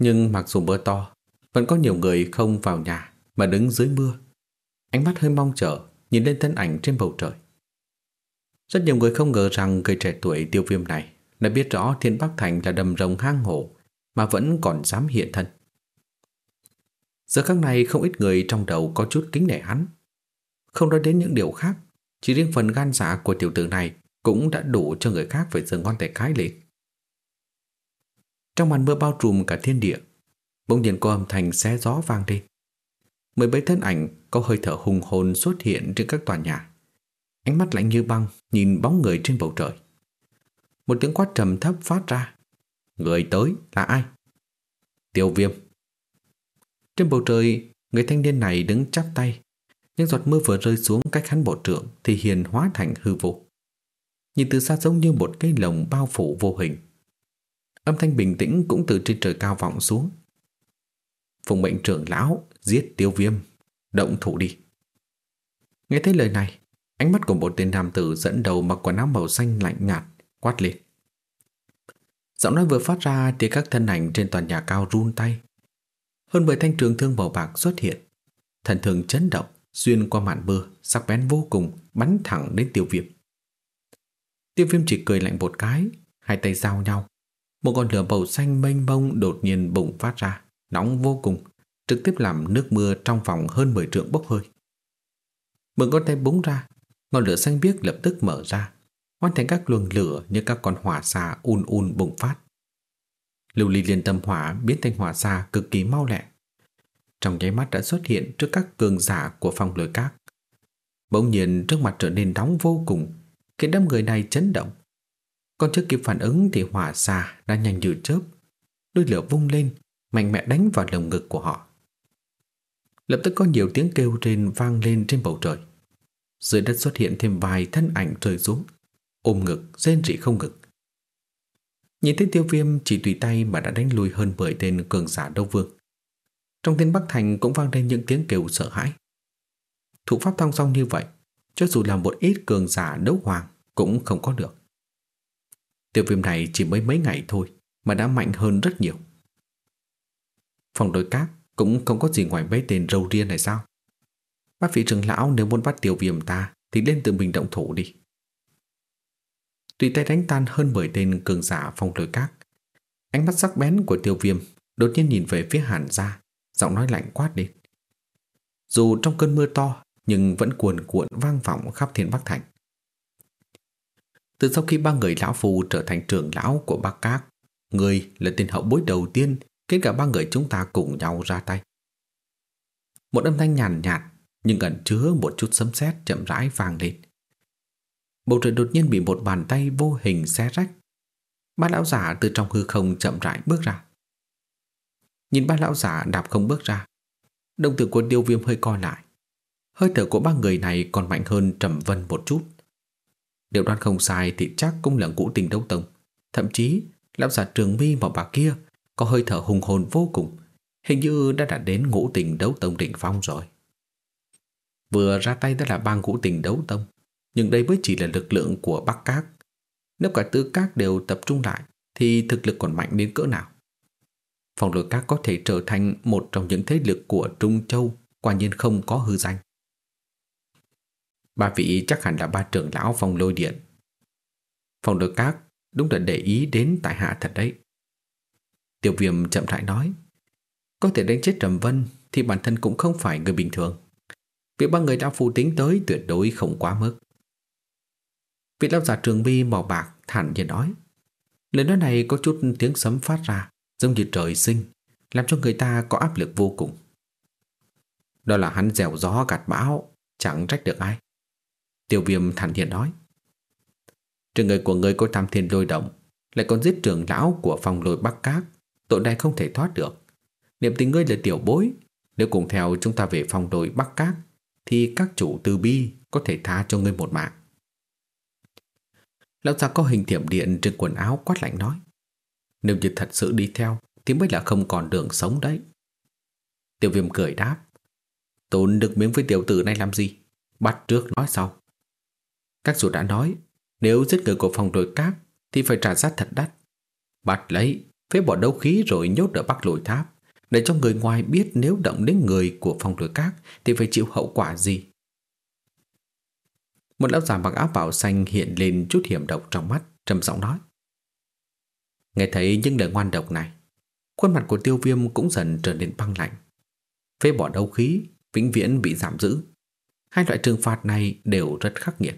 Nhưng mặc dù mưa to, vẫn có nhiều người không vào nhà mà đứng dưới mưa. Ánh mắt hơi mong chờ nhìn lên thân ảnh trên bầu trời. Rất nhiều người không ngờ rằng người trẻ tuổi tiêu viêm này đã biết rõ Thiên Bắc Thành là đầm rồng hang hổ mà vẫn còn dám hiện thân. Giờ khắc này không ít người trong đầu có chút kính nể hắn. Không nói đến những điều khác, chỉ riêng phần gan dạ của tiểu tử này cũng đã đủ cho người khác phải giơ ngón tay cái lên. Trong màn mưa bao trùm cả thiên địa, bỗng nhiên có âm thanh xé gió vang lên. Mười mấy thân ảnh có hơi thở hùng hồn xuất hiện trên các tòa nhà. Ánh mắt lạnh như băng nhìn bóng người trên bầu trời. Một tiếng quát trầm thấp phát ra. Người tới là ai? Tiêu viêm trên bầu trời, người thanh niên này đứng chắp tay. Những giọt mưa vừa rơi xuống cách hắn bộ trưởng thì hiền hóa thành hư vô. Nhìn từ xa giống như một cây lồng bao phủ vô hình. Âm thanh bình tĩnh cũng từ trên trời cao vọng xuống. Phùng mệnh trưởng lão giết tiêu viêm, động thủ đi. Nghe thấy lời này, ánh mắt của một tên nam tử dẫn đầu mặc quần áo màu xanh lạnh nhạt, quát lên. Giọng nói vừa phát ra thì các thân ảnh trên toàn nhà cao run tay, hơn 10 thanh trường thương màu bạc xuất hiện. Thần thường chấn động, xuyên qua màn mưa, sắc bén vô cùng, bắn thẳng đến tiêu viêm. Tiêu viêm chỉ cười lạnh một cái, hai tay giao nhau. Một con lửa bầu xanh mênh mông đột nhiên bùng phát ra, nóng vô cùng, trực tiếp làm nước mưa trong vòng hơn 10 trượng bốc hơi. Mượn con tay búng ra, ngọn lửa xanh biếc lập tức mở ra, hoàn thành các luồng lửa như các con hỏa xà un un bùng phát. Lưu ly liên tâm hỏa biến thành hỏa xa cực kỳ mau lẹ. Trong nháy mắt đã xuất hiện trước các cường giả của phong lôi các. Bỗng nhiên trước mặt trở nên nóng vô cùng, khiến đám người này chấn động. Còn chưa kịp phản ứng thì hỏa xa đã nhanh như chớp. Đôi lửa vung lên, mạnh mẽ đánh vào lồng ngực của họ. Lập tức có nhiều tiếng kêu trên vang lên trên bầu trời. Dưới đất xuất hiện thêm vài thân ảnh rơi xuống, ôm ngực, rên rỉ không ngực. Nhìn thấy tiêu viêm chỉ tùy tay mà đã đánh lùi hơn 10 tên cường giả đấu vương. Trong tên Bắc Thành cũng vang lên những tiếng kêu sợ hãi. Thủ pháp thong song như vậy, cho dù là một ít cường giả đấu hoàng cũng không có được. Tiêu viêm này chỉ mới mấy ngày thôi mà đã mạnh hơn rất nhiều. Phòng đối cát cũng không có gì ngoài mấy tên râu ria này sao? Bác vị trưởng lão nếu muốn bắt tiêu viêm ta thì lên tự mình động thủ đi. Tùy tay đánh tan hơn 10 tên cường giả phong lôi các Ánh mắt sắc bén của tiêu viêm Đột nhiên nhìn về phía Hàn gia Giọng nói lạnh quát đi Dù trong cơn mưa to Nhưng vẫn cuồn cuộn vang vọng khắp thiên Bắc Thành. Từ sau khi ba người lão phù trở thành trưởng lão của Bắc Các Người là tên hậu bối đầu tiên Khiến cả ba người chúng ta cùng nhau ra tay. Một âm thanh nhàn nhạt, nhạt Nhưng ẩn chứa một chút sấm sét chậm rãi vang lên. Bầu trời đột nhiên bị một bàn tay vô hình xé rách. Ba lão giả từ trong hư không chậm rãi bước ra. Nhìn ba lão giả đạp không bước ra, Đồng tử của tiêu viêm hơi co lại. Hơi thở của ba người này còn mạnh hơn Trầm Vân một chút. Điều đoán không sai thì chắc cũng là ngũ tình đấu tông. Thậm chí, Lão giả trường mi và bà kia Có hơi thở hùng hồn vô cùng. Hình như đã đạt đến ngũ tình đấu tông đỉnh phong rồi. Vừa ra tay đã là ba ngũ tình đấu tông. Nhưng đây mới chỉ là lực lượng của Bắc Các Nếu cả tứ các đều tập trung lại, Thì thực lực còn mạnh đến cỡ nào Phòng lôi các có thể trở thành một trong những thế lực của Trung Châu, quả nhiên không có hư danh. Ba vị chắc hẳn là ba trưởng lão phòng lôi điện. Phòng lôi các đúng là để ý đến tại hạ thật đấy. Tiểu viêm chậm rãi nói, Có thể đánh chết Trầm Vân Thì bản thân cũng không phải người bình thường Việc ba người đã phụ tính tới tuyệt đối không quá mức Vị lão giả trường bi màu bạc thản nhiên nói Lời nói này có chút tiếng sấm phát ra giống như trời sinh, làm cho người ta có áp lực vô cùng. Đó là hắn dẻo gió gạt bão, chẳng trách được ai. Tiêu viêm thản nhiên nói. Trường người của người có tam thiên lôi động, lại còn giết trưởng lão của phòng lôi bắc cát, tội này không thể thoát được. Niệm tình ngươi là tiểu bối, nếu cùng theo chúng ta về phòng lôi bắc cát, thì các chủ từ bi có thể tha cho ngươi một mạng. Lão già có hình thiểm điện trên quần áo quát lạnh nói. Nếu như thật sự đi theo, Thì mới là không còn đường sống đấy. Tiểu viêm cười đáp. Tốn được miếng với tiểu tử này làm gì? Bắt trước nói sau. Các chủ đã nói, Nếu giết người của phòng đội cát, Thì phải trả giá thật đắt. Bắt lấy, Phế bỏ đấu khí rồi nhốt ở bắc lồi tháp. Để cho người ngoài biết nếu động đến người của phòng đội cát, Thì phải chịu hậu quả gì? Một lão già mặc áo bào xanh hiện lên chút hiểm độc trong mắt, trầm giọng nói. Nghe thấy những lời ngoan độc này, Khuôn mặt của tiêu viêm cũng dần trở nên băng lạnh. Phế bỏ đấu khí, Vĩnh viễn bị giảm giữ. Hai loại trừng phạt này đều rất khắc nghiệt.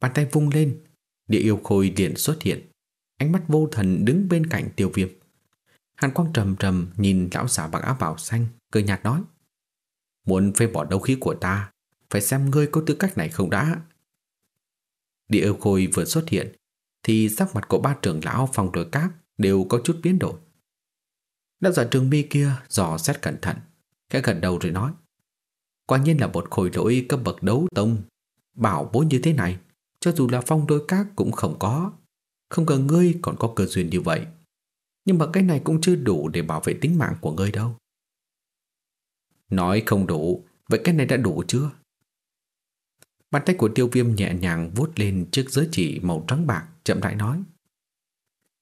Bàn tay vung lên, Địa yêu khôi điện xuất hiện. Ánh mắt vô thần đứng bên cạnh tiêu viêm. Hàn quang trầm trầm Nhìn lão giả bằng áo bào xanh, Cười nhạt nói. Muốn phế bỏ đấu khí của ta phải xem ngươi có tư cách này không đã Địa yêu khôi vừa xuất hiện thì sắc mặt của ba trưởng lão phòng đối cát đều có chút biến đổi. Lão giả trường mi kia dò xét cẩn thận, cái gần đầu rồi nói. Quả nhiên là một khối lỗi cấp bậc đấu tông. Bảo bối như thế này, cho dù là phong đôi cát cũng không có. Không ngờ ngươi còn có cơ duyên như vậy. Nhưng mà cái này cũng chưa đủ để bảo vệ tính mạng của ngươi đâu. Nói không đủ, vậy cái này đã đủ chưa? Bàn tay của tiêu viêm nhẹ nhàng vuốt lên chiếc giới chỉ màu trắng bạc chậm rãi nói.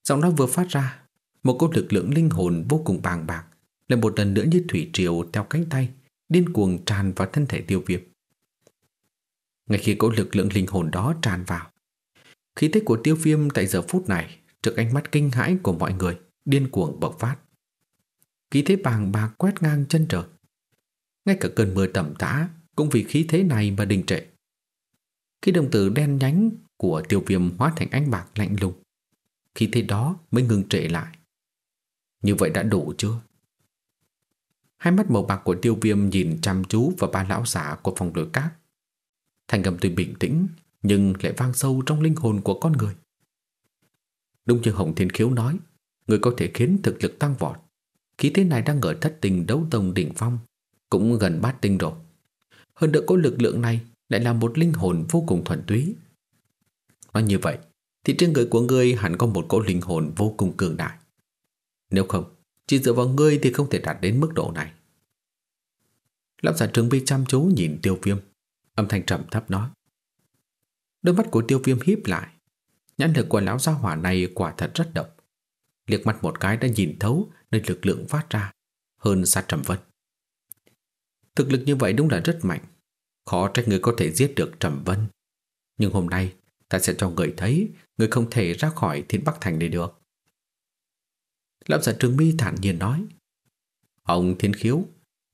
Giọng nói vừa phát ra, một cốt lực lượng linh hồn vô cùng bàng bạc, lại một lần nữa như thủy triều theo cánh tay, điên cuồng tràn vào thân thể tiêu viêm. Ngay khi cỗ lực lượng linh hồn đó tràn vào, khí thế của tiêu viêm tại giờ phút này trước ánh mắt kinh hãi của mọi người điên cuồng bộc phát. Khí thế bàng bạc quét ngang chân trời. Ngay cả cơn mưa tầm tã cũng vì khí thế này mà đình trệ. Khi đồng tử đen nhánh của tiêu viêm hóa thành ánh bạc lạnh lùng. Khi thế đó mới ngừng trệ lại. Như vậy đã đủ chưa? Hai mắt màu bạc của tiêu viêm nhìn chăm chú vào ba lão giả của phòng lửa cát. Thành cầm tuy bình tĩnh nhưng lại vang sâu trong linh hồn của con người. Đúng như Hồng Thiên Khiếu nói, người có thể khiến thực lực tăng vọt. Khí thế này đang ở thất tình đấu tông đỉnh phong, cũng gần bát tinh rồi. Hơn nữa có lực lượng này lại là một linh hồn vô cùng thuần túy. Nói như vậy, thì trên người của ngươi hẳn có một cỗ linh hồn vô cùng cường đại. Nếu không, chỉ dựa vào ngươi thì không thể đạt đến mức độ này. Lão giả trường bi chăm chú nhìn tiêu viêm, âm thanh trầm thấp nói. Đôi mắt của tiêu viêm híp lại, nhãn lực của lão gia hỏa này quả thật rất độc. Liệt mắt một cái đã nhìn thấu nơi lực lượng phát ra, hơn xa trầm vân. Thực lực như vậy đúng là rất mạnh, Khó trách người có thể giết được Trầm Vân. Nhưng hôm nay, Ta sẽ cho người thấy Người không thể ra khỏi thiên Bắc Thành này được. Lão giả trường mi thản nhiên nói, Ông thiên khiếu,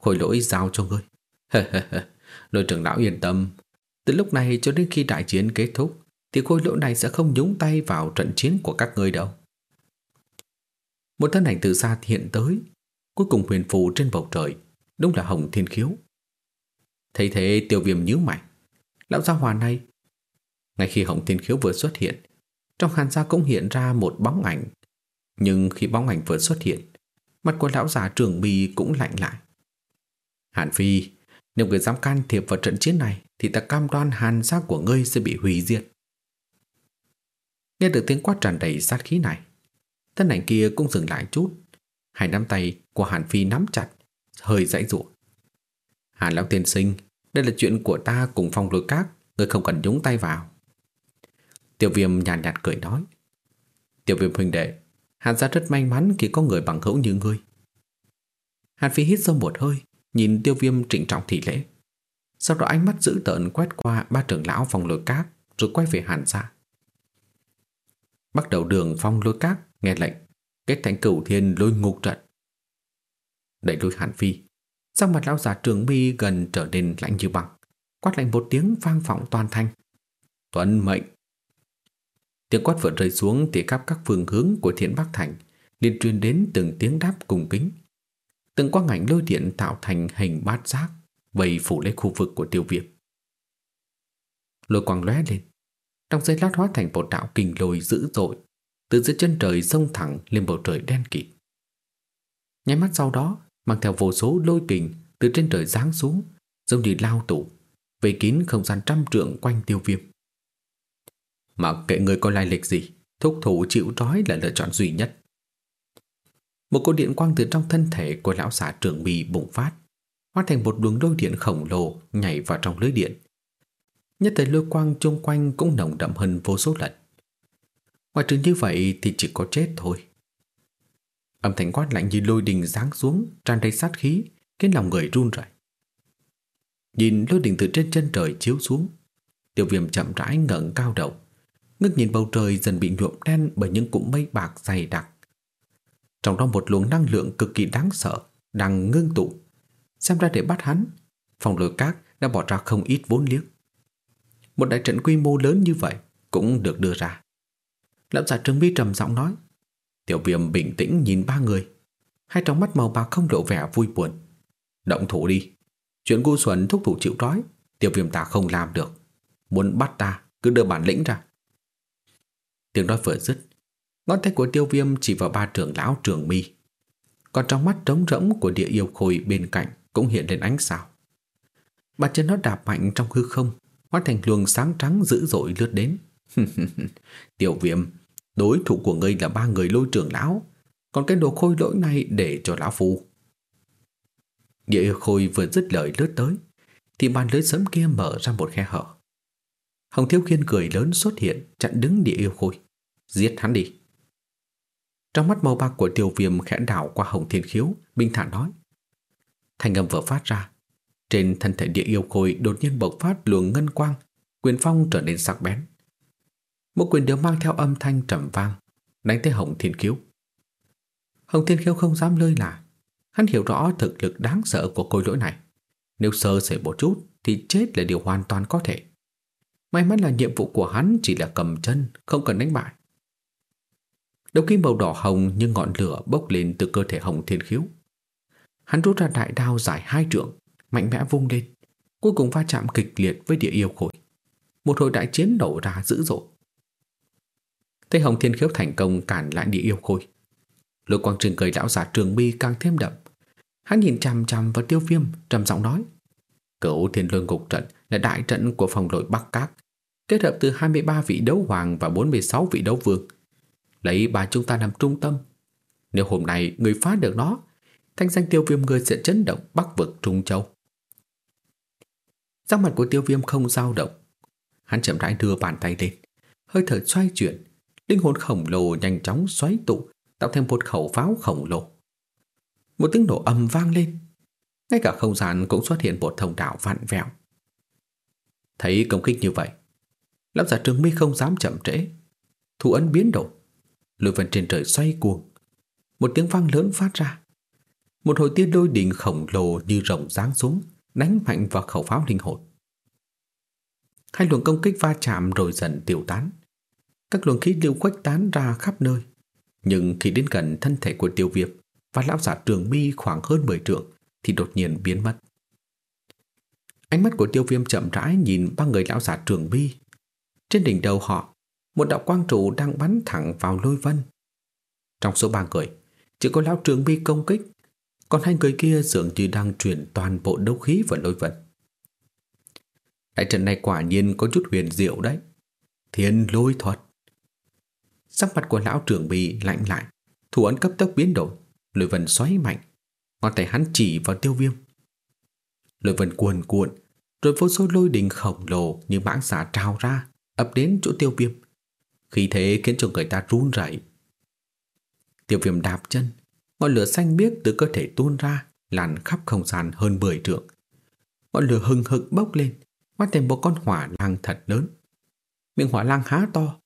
Khôi lỗi giao cho ngươi. Lôi trưởng lão yên tâm. Từ lúc này cho đến khi đại chiến kết thúc, Thì khôi lỗi này sẽ không nhúng tay vào trận chiến của các ngươi đâu. Một thân ảnh từ xa hiện tới, Cuối cùng huyền phù trên bầu trời, Đúng là Hồng Thiên Khiếu. Thấy thế tiêu viêm nhíu mày. Lão gia hòa này. Ngay khi Hồng Thiên Khiếu vừa xuất hiện, Trong hàn gia cũng hiện ra một bóng ảnh. Nhưng khi bóng ảnh vừa xuất hiện, Mặt của lão già trưởng bì cũng lạnh lại. Hàn Phi, Nếu người dám can thiệp vào trận chiến này, Thì ta cam đoan hàn gia của ngươi sẽ bị hủy diệt. Nghe được tiếng quát tràn đầy sát khí này, Thân ảnh kia cũng dừng lại chút. Hai nắm tay của Hàn Phi nắm chặt, Hơi dãy ruộng. Hàn Lão Tiên Sinh Đây là chuyện của ta cùng phong lôi các Người không cần nhúng tay vào. Tiểu viêm nhàn nhạt, nhạt cười nói. Tiểu viêm huynh đệ Hàn gia rất may mắn khi có người bằng hữu như ngươi. Hàn Phi hít sâu một hơi Nhìn tiêu viêm trịnh trọng thị lễ. Sau đó ánh mắt dữ tợn quét qua Ba trưởng lão phong lôi các Rồi quay về Hàn gia. Bắt đầu đường phong lôi các Nghe lệnh Kết thành cửu thiên lôi ngục trận. Đẩy lôi Hàn Phi. Sắc mặt lão giả trường mi gần trở nên lạnh như băng Quát lạnh một tiếng vang vọng toàn thanh Tuân mệnh Tiếng quát vừa rơi xuống thì khắp các phương hướng của thiện Bắc Thành liên truyền đến từng tiếng đáp cùng kính. Từng quang ảnh lôi điện tạo thành hình bát giác bầy phủ lấy khu vực của tiêu viêm. Lôi quang lóe lên, trong giây lát hóa thành một đạo kình lôi dữ dội, từ dưới chân trời xông thẳng lên bầu trời đen kịt. Nháy mắt sau đó, mang theo vô số lôi kình từ trên trời giáng xuống, giống như lao tủ, vây kín không gian trăm trượng quanh tiêu viêm. Mặc kệ người có lai lịch gì, thúc thủ chịu trói là lựa chọn duy nhất. Một cột điện quang từ trong thân thể của lão giả trưởng bì bùng phát, hóa thành một luồng lôi điện khổng lồ nhảy vào trong lưới điện. Nhất thời lôi quang chung quanh cũng nồng đậm hơn vô số lần. Ngoài trừ như vậy thì chỉ có chết thôi. Âm thanh quát lạnh như lôi đình giáng xuống, tràn đầy sát khí, khiến lòng người run rẩy. Nhìn lôi đình từ trên chân trời chiếu xuống, tiêu viêm chậm rãi ngẩng cao đầu, ngước nhìn bầu trời dần bị nhuộm đen bởi những cụm mây bạc dày đặc. Trong đó một luồng năng lượng cực kỳ đáng sợ đang ngưng tụ. Xem ra để bắt hắn, phòng lôi cát đã bỏ ra không ít vốn liếng Một đại trận quy mô lớn như vậy cũng được đưa ra. Lão giả Trương Mi trầm giọng nói. Tiểu viêm bình tĩnh nhìn ba người. Hai trong mắt màu bạc không lộ vẻ vui buồn. Động thủ đi. Chuyện ngu xuẩn thúc thủ chịu trói. Tiểu viêm ta không làm được. Muốn bắt ta, cứ đưa bản lĩnh ra. Tiếng nói vừa dứt. Ngón tay của tiêu viêm chỉ vào ba trưởng lão trường mi. Còn trong mắt trống rỗng của địa yêu khôi bên cạnh cũng hiện lên ánh sao. Bàn chân nó đạp mạnh trong hư không, hóa thành luồng sáng trắng dữ dội lướt đến. Tiểu viêm, đối thủ của ngươi là ba người lôi trưởng lão, còn cái đồ khôi lỗi này để cho lão phu. Địa yêu khôi vừa dứt lời lướt tới, thì bàn lưới sớm kia mở ra một khe hở. Hồng Thiếu Khiên cười lớn xuất hiện chặn đứng địa yêu khôi. Giết hắn đi. Trong mắt màu bạc của tiêu viêm khẽ đảo qua Hồng Thiên Khiếu, bình thản nói. Thanh âm vừa phát ra. Trên thân thể địa yêu khôi đột nhiên bộc phát luồng ngân quang, quyền phong trở nên sắc bén. Mỗi quyền đều mang theo âm thanh trầm vang, đánh tới Hồng Thiên kiếu. Hồng Thiên kiêu không dám lơi là. Hắn hiểu rõ thực lực đáng sợ của côi lỗi này. Nếu sơ sẩy một chút thì chết là điều hoàn toàn có thể. May mắn là nhiệm vụ của hắn chỉ là cầm chân, không cần đánh bại. Đầu kim màu đỏ hồng như ngọn lửa bốc lên từ cơ thể hồng thiên khiếu. Hắn rút ra đại đao dài hai trượng, mạnh mẽ vung lên, cuối cùng va chạm kịch liệt với địa yêu khối. Một hồi đại chiến nổ ra dữ dội. Thấy hồng thiên khiếu thành công cản lại địa yêu khôi. Lôi quang trường cười lão giả trường mi càng thêm đậm. Hắn nhìn chằm chằm vào tiêu viêm, trầm giọng nói. Cửu thiên Luân ngục trận là đại trận của phòng đội Bắc Cát kết hợp từ 23 vị đấu hoàng và 46 vị đấu vương. Lấy bà chúng ta làm trung tâm. Nếu hôm nay người phá được nó, thanh danh tiêu viêm người sẽ chấn động bắc vực Trung Châu. Giác mặt của tiêu viêm không dao động. Hắn chậm rãi đưa bàn tay lên, hơi thở xoay chuyển, linh hồn khổng lồ nhanh chóng xoáy tụ, tạo thành một khẩu pháo khổng lồ. Một tiếng nổ âm vang lên, ngay cả không gian cũng xuất hiện một thông đạo vặn vẹo. Thấy công kích như vậy, lão giả trường mi không dám chậm trễ. Thủ ấn biến đổi, lôi vân trên trời xoay cuồng. Một tiếng vang lớn phát ra. Một hồi tiên lôi đình khổng lồ như rồng giáng xuống, đánh mạnh vào khẩu pháo linh hồn. Hai luồng công kích va chạm rồi dần tiêu tán. Các luồng khí lưu khuếch tán ra khắp nơi. Nhưng khi đến gần thân thể của tiêu viêm và lão giả trường mi khoảng hơn 10 trượng thì đột nhiên biến mất. Ánh mắt của tiêu viêm chậm rãi nhìn ba người lão giả trường mi. Trên đỉnh đầu họ, một đạo quang trụ đang bắn thẳng vào lôi vân. Trong số ba người, chỉ có lão trường mi công kích, còn hai người kia dường như đang truyền toàn bộ đấu khí vào lôi vân. Đại trận này quả nhiên có chút huyền diệu đấy. Thiên lôi thuật. Sắc mặt của lão trưởng bị lạnh lại, thủ ấn cấp tốc biến đổi, lôi vân xoáy mạnh, ngón tay hắn chỉ vào tiêu viêm. Lôi vân cuồn cuộn, rồi vô số lôi đình khổng lồ như mãng xà trào ra, ập đến chỗ tiêu viêm. Khi thế khiến cho người ta run rẩy. Tiêu viêm đạp chân, ngọn lửa xanh biếc từ cơ thể tuôn ra, làn khắp không gian hơn 10 trượng. Ngọn lửa hừng hực bốc lên, hóa thành một con hỏa lang thật lớn. Miệng hỏa lang há to,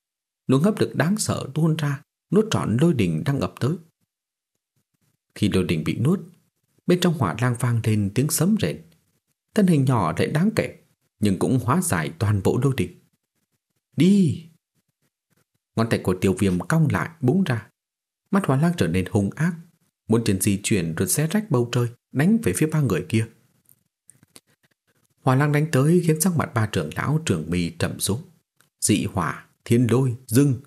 luồng hấp lực đáng sợ tuôn ra, nuốt trọn lôi đỉnh đang ập tới. Khi lôi đỉnh bị nuốt, bên trong hỏa lang vang lên tiếng sấm rền. Thân hình nhỏ lại đáng kể, nhưng cũng hóa giải toàn bộ lôi đỉnh. Đi! Ngón tay của tiêu viêm cong lại búng ra. Mắt hỏa lang trở nên hung ác, muốn chân di chuyển rồi xé rách bầu trời, đánh về phía ba người kia. Hỏa lang đánh tới khiến sắc mặt ba trưởng lão trưởng mì trầm xuống. Dị hỏa, thiên lôi, dưng.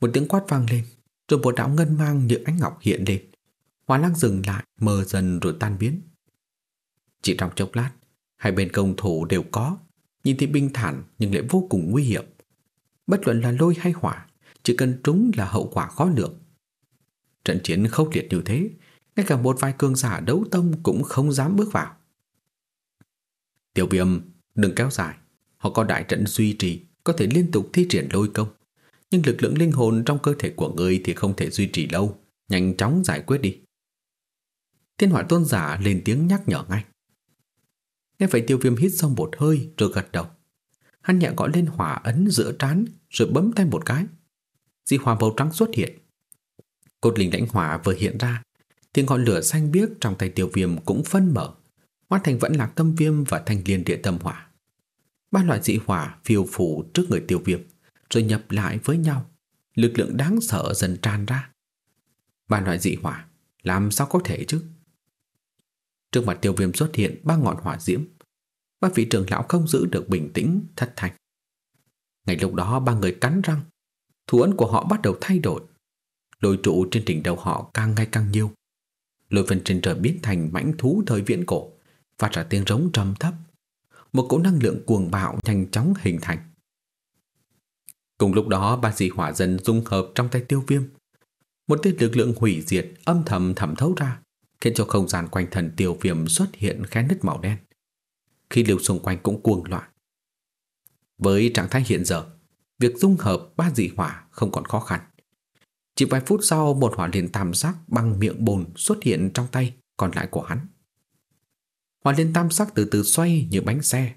Một tiếng quát vang lên, rồi một đạo ngân mang như ánh ngọc hiện lên. hoa lang dừng lại, mờ dần rồi tan biến. Chỉ trong chốc lát, hai bên công thủ đều có, nhìn thì bình thản nhưng lại vô cùng nguy hiểm. Bất luận là lôi hay hỏa, chỉ cần trúng là hậu quả khó lường. Trận chiến khốc liệt như thế, ngay cả một vài cương giả đấu tông cũng không dám bước vào. Tiểu viêm, đừng kéo dài. Họ có đại trận duy trì, có thể liên tục thi triển lôi công. Nhưng lực lượng linh hồn trong cơ thể của ngươi thì không thể duy trì lâu. Nhanh chóng giải quyết đi. Thiên hỏa tôn giả lên tiếng nhắc nhở ngay. Nghe vậy tiêu viêm hít sâu một hơi rồi gật đầu. Hắn nhẹ gọi lên hỏa ấn giữa trán rồi bấm tay một cái. Dị hỏa màu trắng xuất hiện. Cột linh lãnh hỏa vừa hiện ra thì ngọn lửa xanh biếc trong tay tiêu viêm cũng phân mở hóa thành vẫn lạc tâm viêm và thành liên địa tâm hỏa. Ba loại dị hỏa phiêu phủ trước người tiêu viêm, rồi nhập lại với nhau. Lực lượng đáng sợ dần tràn ra. Ba loại dị hỏa, làm sao có thể chứ? Trước mặt tiêu viêm xuất hiện ba ngọn hỏa diễm. Ba vị trưởng lão không giữ được bình tĩnh, thất thành. Ngay lúc đó ba người cắn răng, thủ ấn của họ bắt đầu thay đổi. Lôi trụ trên đỉnh đầu họ càng ngày càng nhiều. Lôi vân trên trời biến thành mãnh thú thời viễn cổ phát ra tiếng rống trầm thấp. Một cỗ năng lượng cuồng bạo nhanh chóng hình thành. Cùng lúc đó ba dị hỏa dần dung hợp trong tay tiêu viêm. Một tia lực lượng hủy diệt âm thầm thẩm thấu ra, khiến cho không gian quanh thần tiêu viêm xuất hiện khe nứt màu đen. Khi liều xung quanh cũng cuồng loạn. Với trạng thái hiện giờ, việc dung hợp ba dị hỏa không còn khó khăn. Chỉ vài phút sau một hỏa liền tam giác bằng miệng bồn xuất hiện trong tay còn lại của hắn. Hoàn liên tam sắc từ từ xoay như bánh xe.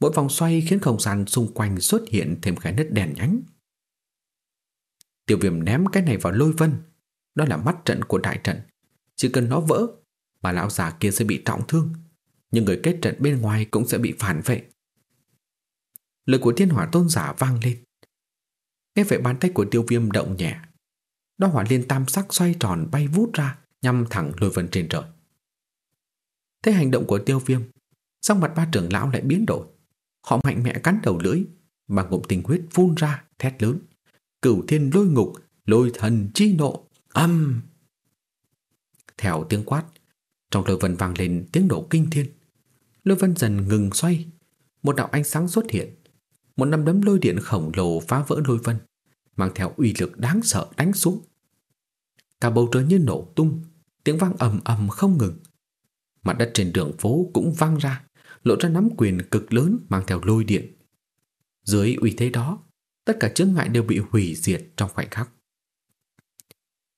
Mỗi vòng xoay khiến không gian xung quanh xuất hiện thêm cái nứt đèn nhánh. Tiểu viêm ném cái này vào lôi vân. Đó là mắt trận của đại trận. Chỉ cần nó vỡ, bà lão già kia sẽ bị trọng thương. Nhưng người kết trận bên ngoài cũng sẽ bị phản vệ. Lời của thiên hỏa tôn giả vang lên. Nghe vậy bàn tay của tiêu viêm động nhẹ. Đó hỏa liên tam sắc xoay tròn bay vút ra nhằm thẳng lôi vân trên trời thế hành động của tiêu viêm sau mặt ba trưởng lão lại biến đổi. Họ mạnh mẽ cắn đầu lưỡi, Mà ngụm tình huyết phun ra, thét lớn. Cửu thiên lôi ngục, Lôi thần chi nộ, Âm. Theo tiếng quát, Trong lôi vân vang lên tiếng nổ kinh thiên. Lôi vân dần ngừng xoay, Một đạo ánh sáng xuất hiện. Một nắm đấm lôi điện khổng lồ phá vỡ lôi vân, Mang theo uy lực đáng sợ đánh xuống. Cả bầu trời như nổ tung, Tiếng vang ầm ầm không ngừng. Mặt đất trên đường phố cũng vang ra, lộ ra nắm quyền cực lớn mang theo lôi điện. Dưới uy thế đó, tất cả chướng ngại đều bị hủy diệt trong khoảnh khắc.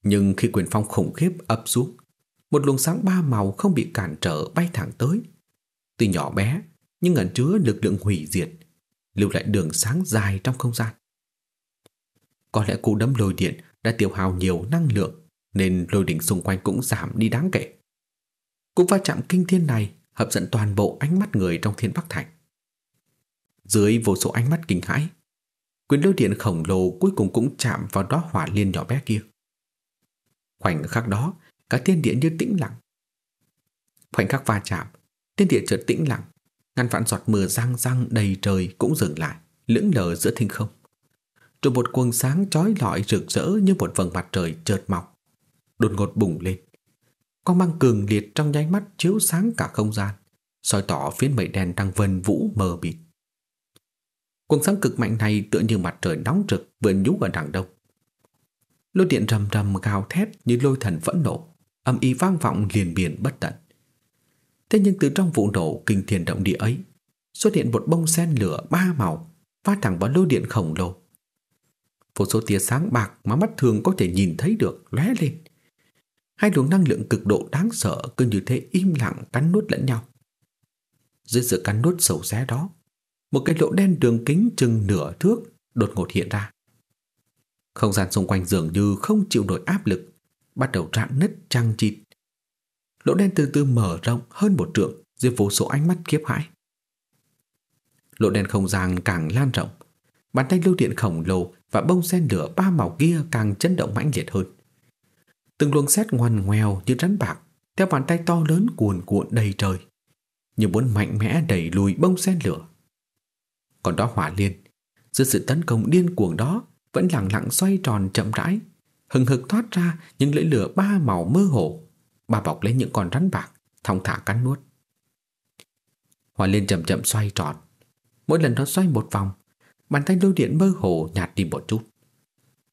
Nhưng khi quyền phong khủng khiếp ập xuống, một luồng sáng ba màu không bị cản trở bay thẳng tới. Tuy nhỏ bé, nhưng ẩn chứa lực lượng hủy diệt, lưu lại đường sáng dài trong không gian. Có lẽ cú đấm lôi điện đã tiêu hao nhiều năng lượng nên lôi đỉnh xung quanh cũng giảm đi đáng kể. Cú va chạm kinh thiên này hấp dẫn toàn bộ ánh mắt người trong thiên bắc thành. Dưới vô số ánh mắt kinh hãi, quyền lôi điện khổng lồ cuối cùng cũng chạm vào đó hỏa liên nhỏ bé kia. Khoảnh khắc đó, cả thiên địa như tĩnh lặng. Khoảnh khắc va chạm, thiên địa chợt tĩnh lặng, ngăn vạn giọt mưa răng răng đầy trời cũng dừng lại, lững lờ giữa thiên không. Rồi một quần sáng chói lọi rực rỡ như một vầng mặt trời chợt mọc, đột ngột bùng lên. Con băng cường liệt trong nháy mắt chiếu sáng cả không gian, soi tỏ phiến mây đen đang vần vũ mờ mịt. Cuồng sáng cực mạnh này tựa như mặt trời nóng rực vừa nhú ở đằng đông. Lôi điện rầm rầm gào thét như lôi thần phẫn nộ, âm y vang vọng liền biển bất tận. Thế nhưng từ trong vụ nổ kinh thiên động địa ấy, xuất hiện một bông sen lửa ba màu, phát thẳng vào lôi điện khổng lồ. Vô số tia sáng bạc mà mắt thường có thể nhìn thấy được lóe lên. Hai luồng năng lượng cực độ đáng sợ cứ như thế im lặng cắn nuốt lẫn nhau. Dưới sự cắn nuốt sầu xé đó, một cái lỗ đen đường kính chừng nửa thước đột ngột hiện ra. Không gian xung quanh dường như không chịu nổi áp lực, bắt đầu rạn nứt trăng chịt. Lỗ đen từ từ mở rộng hơn một trượng dưới vô số ánh mắt kiếp hãi. Lỗ đen không gian càng lan rộng, bàn tay lưu điện khổng lồ và bông sen lửa ba màu kia càng chấn động mãnh liệt hơn. Từng luồng sét ngoằn ngoèo như rắn bạc theo bàn tay to lớn cuồn cuộn đầy trời, như muốn mạnh mẽ đẩy lùi bông sen lửa. Còn đó hỏa liên, dưới sự tấn công điên cuồng đó vẫn lặng lặng xoay tròn chậm rãi, hừng hực thoát ra những lưỡi lửa ba màu mơ hồ, bà bọc lấy những con rắn bạc, thong thả cắn nuốt. Hỏa liên chậm chậm xoay tròn, mỗi lần nó xoay một vòng, bàn tay lôi điện mơ hồ nhạt đi một chút.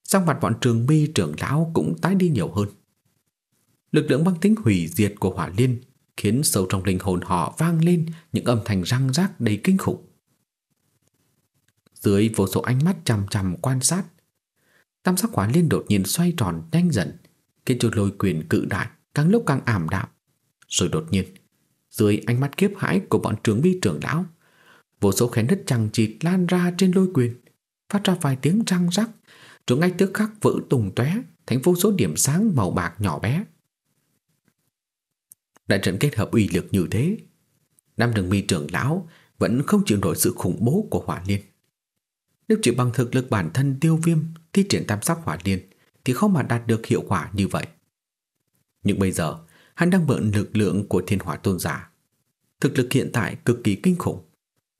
Sang mặt bọn trường mi trưởng lão cũng tái đi nhiều hơn. Lực lượng băng tính hủy diệt của hỏa liên khiến sâu trong linh hồn họ vang lên những âm thanh răng rác đầy kinh khủng. Dưới vô số ánh mắt chằm chằm quan sát, tam sắc hỏa liên đột nhiên xoay tròn nhanh dần, khiến cho lôi quyền cự đại càng lúc càng ảm đạm. Rồi đột nhiên, dưới ánh mắt kiếp hãi của bọn trưởng bi trưởng lão, vô số khe nứt chằng chịt lan ra trên lôi quyền, phát ra vài tiếng răng rắc rồi ngay tức khắc vỡ tung tóe thành vô số điểm sáng màu bạc nhỏ bé. Đại trận kết hợp uy lực như thế, Nam Đường Mi trưởng lão vẫn không chịu nổi sự khủng bố của hỏa liên. Nếu chỉ bằng thực lực bản thân tiêu viêm thi triển tam sắc hỏa liên thì không mà đạt được hiệu quả như vậy. Nhưng bây giờ, hắn đang mượn lực lượng của thiên hỏa tôn giả. Thực lực hiện tại cực kỳ kinh khủng.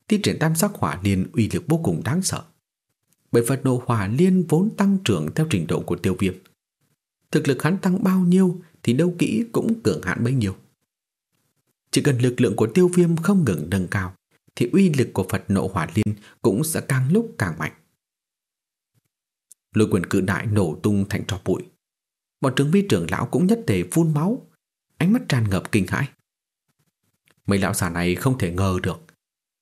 Thi triển tam sắc hỏa liên uy lực vô cùng đáng sợ bởi Phật độ hỏa liên vốn tăng trưởng theo trình độ của tiêu viêm. Thực lực hắn tăng bao nhiêu thì đâu kỹ cũng cường hạn bấy nhiêu. Chỉ cần lực lượng của tiêu viêm không ngừng nâng cao thì uy lực của Phật nộ hỏa liên cũng sẽ càng lúc càng mạnh. Lôi quyền cự đại nổ tung thành tro bụi. Bọn trưởng vi trưởng lão cũng nhất thể phun máu, ánh mắt tràn ngập kinh hãi. Mấy lão già này không thể ngờ được,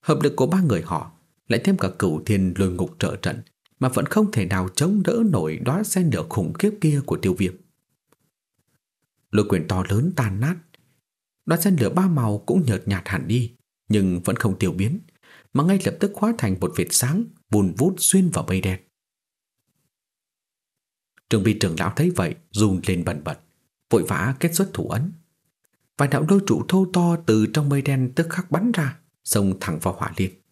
hợp lực của ba người họ lại thêm cả cửu thiên lôi ngục trợ trận mà vẫn không thể nào chống đỡ nổi đóa sen lửa khủng khiếp kia của tiêu viêm. Lôi quyền to lớn tan nát, đóa sen lửa ba màu cũng nhợt nhạt hẳn đi, nhưng vẫn không tiêu biến, mà ngay lập tức hóa thành một vệt sáng vùn vút xuyên vào mây đen. Trường bi trưởng lão thấy vậy, run lên bần bật, vội vã kết xuất thủ ấn. Vài đạo đôi trụ thô to từ trong mây đen tức khắc bắn ra, xông thẳng vào hỏa liên.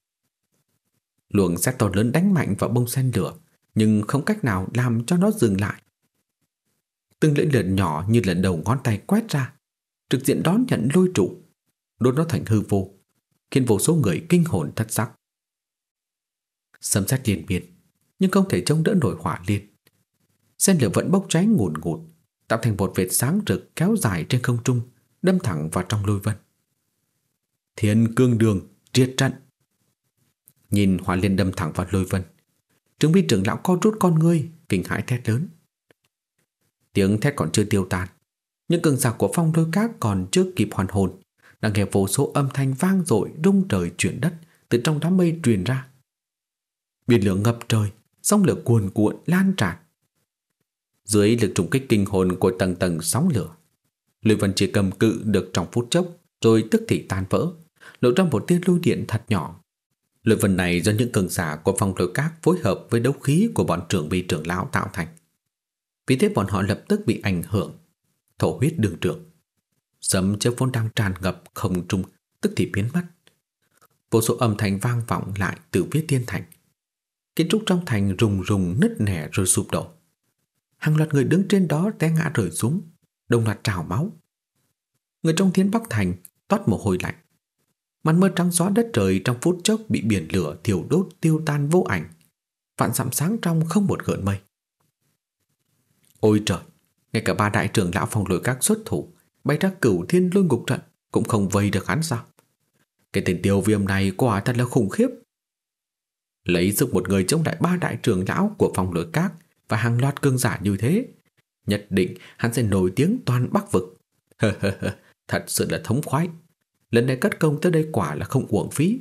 Luồng xét to lớn đánh mạnh vào bông sen lửa, nhưng không cách nào làm cho nó dừng lại. Từng lưỡi lửa nhỏ như lần đầu ngón tay quét ra, trực diện đón nhận lôi trụ, đốt nó thành hư vô, khiến vô số người kinh hồn thất sắc. Sấm sét liên miên, nhưng không thể chống đỡ nổi hỏa liên. Sen lửa vẫn bốc cháy ngùn ngụt, tạo thành một vệt sáng rực kéo dài trên không trung, đâm thẳng vào trong lôi vân. Thiên cương đường, triệt trận. Nhìn hỏa liên đâm thẳng vào lôi vân. Trương bí trưởng lão co rút con ngươi, Kinh hãi thét lớn. Tiếng thét còn chưa tiêu tan, Những cường giả của phong lôi các còn chưa kịp hoàn hồn, Đang nghe vô số âm thanh vang dội rung trời chuyển đất Từ trong đám mây truyền ra. Biển lửa ngập trời, Sóng lửa cuồn cuộn lan tràn. Dưới lực trùng kích kinh hồn của tầng tầng sóng lửa, Lôi vân chỉ cầm cự được trong phút chốc, Rồi tức thì tan vỡ, Lộ ra một tia lôi điện thật nhỏ. Lời phần này do những cường giả của phong lôi các phối hợp với đấu khí của bọn trưởng bị trưởng lão tạo thành. Vì thế bọn họ lập tức bị ảnh hưởng, thổ huyết đường trưởng Sấm chớp vốn đang tràn ngập không trung tức thì biến mất. Vô số âm thanh vang vọng lại từ phía tiên thành. Kiến trúc trong thành rùng rùng nứt nẻ rồi sụp đổ. Hàng loạt người đứng trên đó té ngã rơi xuống, đồng loạt trào máu. Người trong thiên bắc thành toát mồ hôi lạnh. Màn mưa trắng xóa đất trời trong phút chốc bị biển lửa thiêu đốt tiêu tan vô ảnh. Vạn dặm sáng trong không một gợn mây. Ôi trời, ngay cả ba đại trưởng lão phòng lôi các xuất thủ, bay ra cửu thiên lôi ngục trận cũng không vây được hắn sao? Cái tên tiêu viêm này quả thật là khủng khiếp. Lấy sức một người chống lại ba đại trưởng lão của phòng lôi các và hàng loạt cương giả như thế, nhất định hắn sẽ nổi tiếng toàn Bắc vực. thật sự là thống khoái. Lần này cất công tới đây quả là không uổng phí.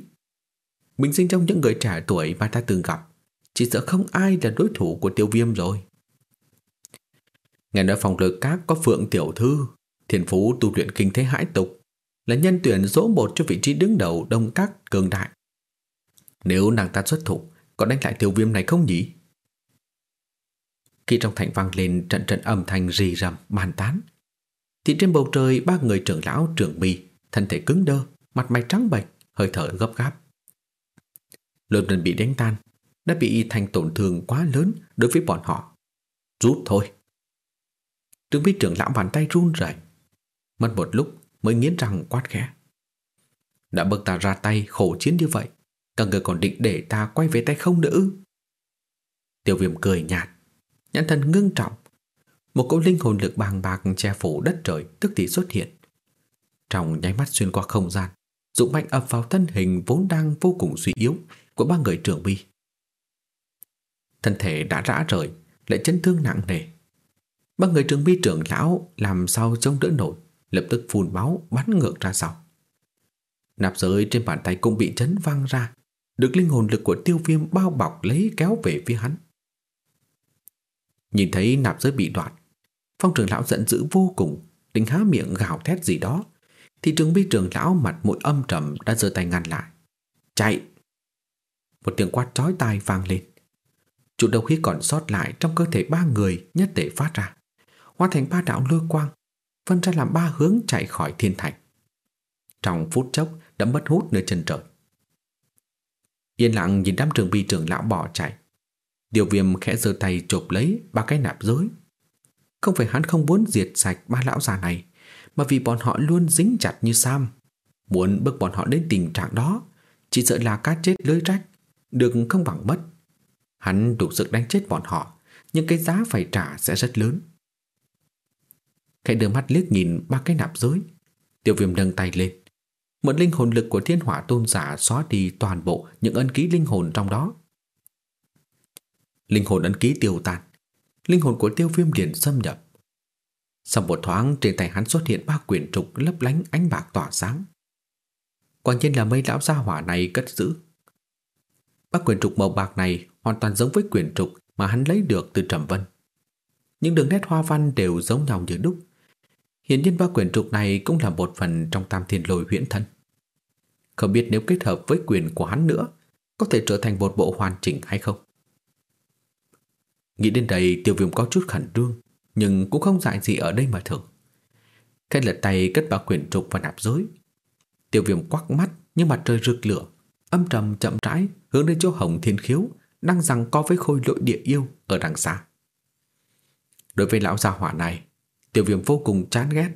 Mình sinh trong những người trẻ tuổi mà ta từng gặp, chỉ sợ không ai là đối thủ của tiêu viêm rồi. Nghe nói phòng lôi các có phượng tiểu thư, thiền phú tu luyện kinh thế hãi tục, là nhân tuyển số một cho vị trí đứng đầu đông các cường đại. Nếu nàng ta xuất thủ, có đánh lại tiêu viêm này không nhỉ? Khi trong thành vang lên trận trận âm thanh rì rầm bàn tán, thì trên bầu trời ba người trưởng lão trưởng bì, thân thể cứng đơ, mặt mày trắng bệch, hơi thở gấp gáp. Lôi lần bị đánh tan, đã bị thành tổn thương quá lớn đối với bọn họ. Rút thôi. Trương bí trưởng lão bàn tay run rẩy, mất một lúc mới nghiến răng quát khẽ. Đã bực ta ra tay khổ chiến như vậy, các người còn định để ta quay về tay không nữa Tiêu viêm cười nhạt, nhãn thần ngưng trọng. Một cỗ linh hồn lực bàng bạc che phủ đất trời tức thì xuất hiện. Trong nháy mắt xuyên qua không gian, dũng mạnh ập vào thân hình vốn đang vô cùng suy yếu của ba người trưởng bi. Thân thể đã rã rời, lại chấn thương nặng nề. Ba người trưởng bi trưởng lão làm sao chống đỡ nổi, lập tức phun máu bắn ngược ra sau. Nạp giới trên bàn tay cũng bị chấn văng ra, được linh hồn lực của tiêu viêm bao bọc lấy kéo về phía hắn. Nhìn thấy nạp giới bị đoạn, phong trưởng lão giận dữ vô cùng, định há miệng gào thét gì đó, thì trường bí trưởng lão mặt mũi âm trầm đã giơ tay ngăn lại. Chạy! Một tiếng quát chói tai vang lên. Chủ đầu khí còn sót lại trong cơ thể ba người nhất thể phát ra, hóa thành ba đạo lôi quang, phân ra làm ba hướng chạy khỏi thiên thành. Trong phút chốc đã mất hút nơi chân trời. Yên lặng nhìn đám trường bi trưởng lão bỏ chạy. Điều viêm khẽ giơ tay chộp lấy ba cái nạp giới. Không phải hắn không muốn diệt sạch ba lão già này, mà vì bọn họ luôn dính chặt như Sam. Muốn bước bọn họ đến tình trạng đó, chỉ sợ là cá chết lưới rách, được không bằng mất. Hắn đủ sức đánh chết bọn họ, nhưng cái giá phải trả sẽ rất lớn. Khẽ đưa mắt liếc nhìn ba cái nạp giới Tiêu viêm nâng tay lên Một linh hồn lực của thiên hỏa tôn giả Xóa đi toàn bộ những ân ký linh hồn trong đó Linh hồn ân ký tiêu tan Linh hồn của tiêu viêm liền xâm nhập sau một thoáng trên tay hắn xuất hiện ba quyển trục lấp lánh ánh bạc tỏa sáng Quả nhiên là mây lão gia hỏa này cất giữ Ba quyển trục màu bạc này hoàn toàn giống với quyển trục mà hắn lấy được từ Trầm Vân. Những đường nét hoa văn đều giống nhau như đúc, Hiển nhiên ba quyển trục này cũng là một phần trong tam thiên lôi huyễn thân. Không biết nếu kết hợp với quyền của hắn nữa, có thể trở thành một bộ hoàn chỉnh hay không? Nghĩ đến đây tiêu viêm có chút khẩn trương, nhưng cũng không dại gì ở đây mà thử. Khẽ lật tay cất ba quyển trục và nạp giới. Tiêu viêm quắc mắt như mặt trời rực lửa, âm trầm chậm rãi hướng đến chỗ hồng thiên khiếu đang rằng co với khôi lội địa yêu ở đằng xa. Đối với lão gia hỏa này, Tiểu viêm vô cùng chán ghét.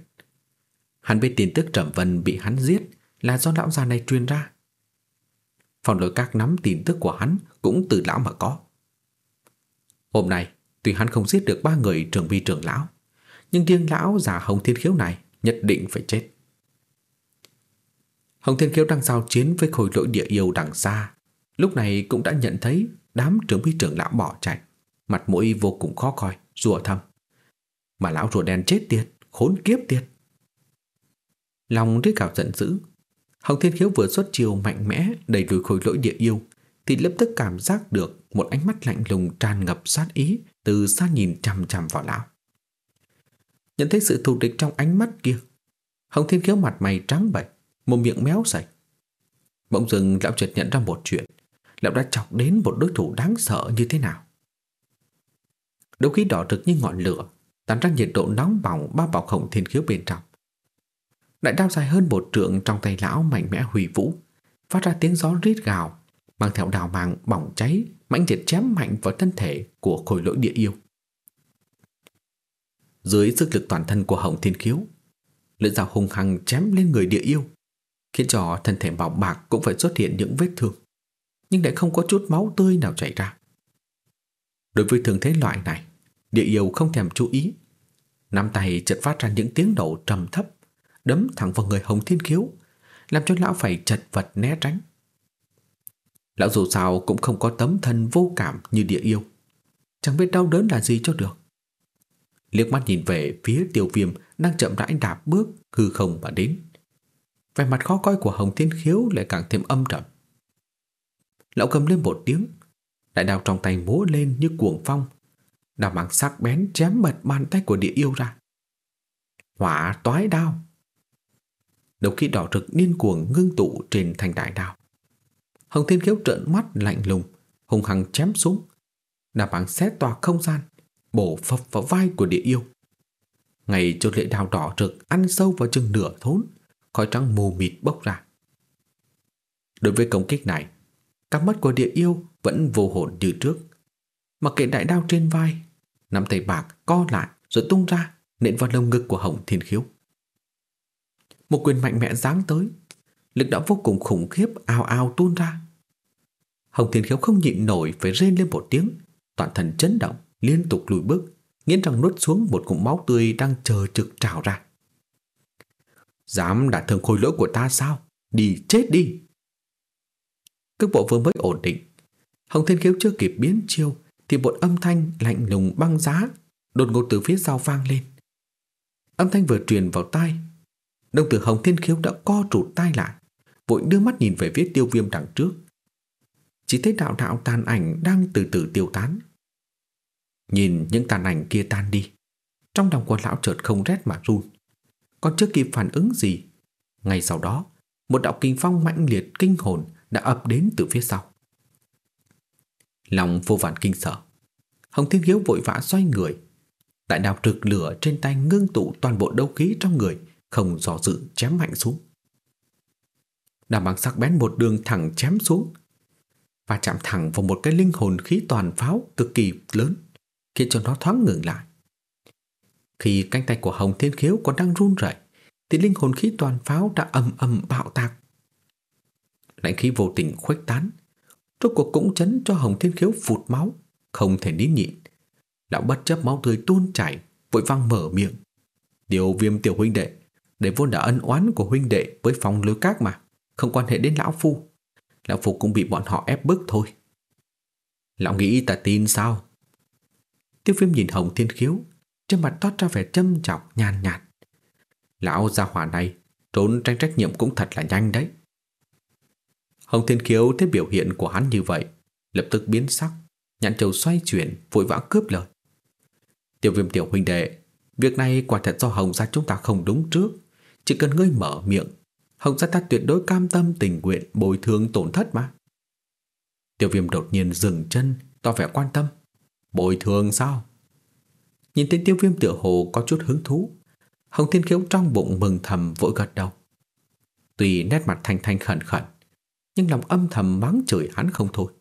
Hắn biết tin tức Trầm Vân bị hắn giết là do lão già này truyền ra. Phòng lỗi các nắm tin tức của hắn cũng từ lão mà có. Hôm nay, tuy hắn không giết được ba người trưởng vi trưởng lão, nhưng riêng lão già Hồng Thiên Khiếu này nhất định phải chết. Hồng Thiên Khiếu đang giao chiến với khối lỗi địa yêu đằng xa, lúc này cũng đã nhận thấy đám trưởng vi trưởng lão bỏ chạy, mặt mũi vô cùng khó coi, rùa thầm. Mà lão rùa đen chết tiệt, khốn kiếp tiệt. Lòng rít gào giận dữ. Hồng Thiên Khiếu vừa xuất chiều mạnh mẽ đẩy lùi khối lỗi địa yêu thì lập tức cảm giác được một ánh mắt lạnh lùng tràn ngập sát ý từ xa nhìn chằm chằm vào lão. Nhận thấy sự thù địch trong ánh mắt kia, Hồng Thiên Khiếu mặt mày trắng bệch, một miệng méo sạch. Bỗng dưng lão chợt nhận ra một chuyện, lão đã chọc đến một đối thủ đáng sợ như thế nào. Đấu khí đỏ rực như ngọn lửa tán ra nhiệt độ nóng bỏng bao bọc hồng thiên khiếu bên trong. Đại đao dài hơn một trượng trong tay lão mạnh mẽ hủy vũ, phát ra tiếng gió rít gào, mang theo đào mạng bỏng cháy, mãnh liệt chém mạnh vào thân thể của khối lỗi địa yêu. Dưới sức lực toàn thân của Hồng Thiên Khiếu, lưỡi dao hung hăng chém lên người địa yêu, khiến cho thân thể bảo bạc cũng phải xuất hiện những vết thương, nhưng lại không có chút máu tươi nào chảy ra. Đối với thường thế loại này, địa yêu không thèm chú ý, nắm tay chợt phát ra những tiếng nổ trầm thấp, đấm thẳng vào người Hồng Thiên Khiếu, làm cho lão phải chật vật né tránh. Lão dù sao cũng không có tấm thân vô cảm như địa yêu, chẳng biết đau đớn là gì cho được. Liếc mắt nhìn về phía tiêu viêm đang chậm rãi đạp bước hư không mà đến. Vẻ mặt khó coi của Hồng Thiên Khiếu lại càng thêm âm trầm. Lão cầm lên một tiếng, đại đao trong tay múa lên như cuồng phong, đào mang sắc bén chém bật bàn tay của địa yêu ra. Hỏa toái đao. Đầu khi đỏ rực điên cuồng ngưng tụ trên thành đại đao. Hồng Thiên Khiếu trợn mắt lạnh lùng, hùng hăng chém xuống, Đạp bằng xé tòa không gian, bổ phập vào vai của địa yêu. Ngày chốt lệ đào đỏ rực ăn sâu vào chừng nửa thốn, khói trắng mù mịt bốc ra. Đối với công kích này, cặp mắt của địa yêu vẫn vô hồn như trước. Mặc kệ đại đao trên vai, nắm tay bạc co lại rồi tung ra, nện vào lồng ngực của Hồng Thiên Khiếu. Một quyền mạnh mẽ giáng tới, lực đạo vô cùng khủng khiếp ao ao tuôn ra. Hồng Thiên Khiếu không nhịn nổi phải rên lên một tiếng, toàn thân chấn động, liên tục lùi bước, nghiến răng nuốt xuống một cụm máu tươi đang chờ trực trào ra. Dám đả thương khôi lỗi của ta sao? Đi chết đi! Cước bộ vừa mới ổn định. Hồng Thiên Khiếu chưa kịp biến chiêu thì một âm thanh lạnh lùng băng giá đột ngột từ phía sau vang lên. Âm thanh vừa truyền vào tai, đồng tử Hồng Thiên Khiếu đã co trụt tai lại, vội đưa mắt nhìn về phía tiêu viêm đằng trước. Chỉ thấy đạo đạo tàn ảnh đang từ từ tiêu tán. Nhìn những tàn ảnh kia tan đi, trong lòng của lão chợt không rét mà run. Còn chưa kịp phản ứng gì, ngay sau đó, một đạo kinh phong mãnh liệt kinh hồn đã ập đến từ phía sau. Lòng vô vàn kinh sợ. Hồng Thiên Hiếu vội vã xoay người. Đại đạo trực lửa trên tay ngưng tụ toàn bộ đấu khí trong người, không dò dự chém mạnh xuống. Đàm bằng sắc bén một đường thẳng chém xuống và chạm thẳng vào một cái linh hồn khí toàn pháo cực kỳ lớn, khiến cho nó thoáng ngừng lại. Khi cánh tay của Hồng Thiên Khiếu còn đang run rẩy, thì linh hồn khí toàn pháo đã ầm ầm bạo tạc. Lãnh khí vô tình khuếch tán, rốt cuộc cũng chấn cho Hồng Thiên Khiếu phụt máu, không thể nín nhịn. Lão bất chấp máu tươi tuôn chảy, vội vang mở miệng. Điều viêm tiểu huynh đệ, để vốn đã ân oán của huynh đệ với phòng lưới các mà, không quan hệ đến lão phu. Lão phu cũng bị bọn họ ép bức thôi. Lão nghĩ ta tin sao? Tiêu viêm nhìn Hồng Thiên Khiếu, trên mặt toát ra vẻ châm chọc nhàn nhạt. Lão gia hỏa này trốn tranh trách nhiệm cũng thật là nhanh đấy. Hồng Thiên Khiếu thấy biểu hiện của hắn như vậy, lập tức biến sắc, nhãn trầu xoay chuyển, vội vã cướp lời. Tiểu viêm tiểu huynh đệ, việc này quả thật do Hồng gia chúng ta không đúng trước. Chỉ cần ngươi mở miệng, Hồng gia ta tuyệt đối cam tâm tình nguyện bồi thường tổn thất mà. Tiểu viêm đột nhiên dừng chân, tỏ vẻ quan tâm. Bồi thường sao? Nhìn thấy tiêu viêm tựa hồ có chút hứng thú, Hồng Thiên Khiếu trong bụng mừng thầm vội gật đầu. Tuy nét mặt thanh thanh khẩn khẩn, nhưng lòng âm thầm mắng chửi hắn không thôi.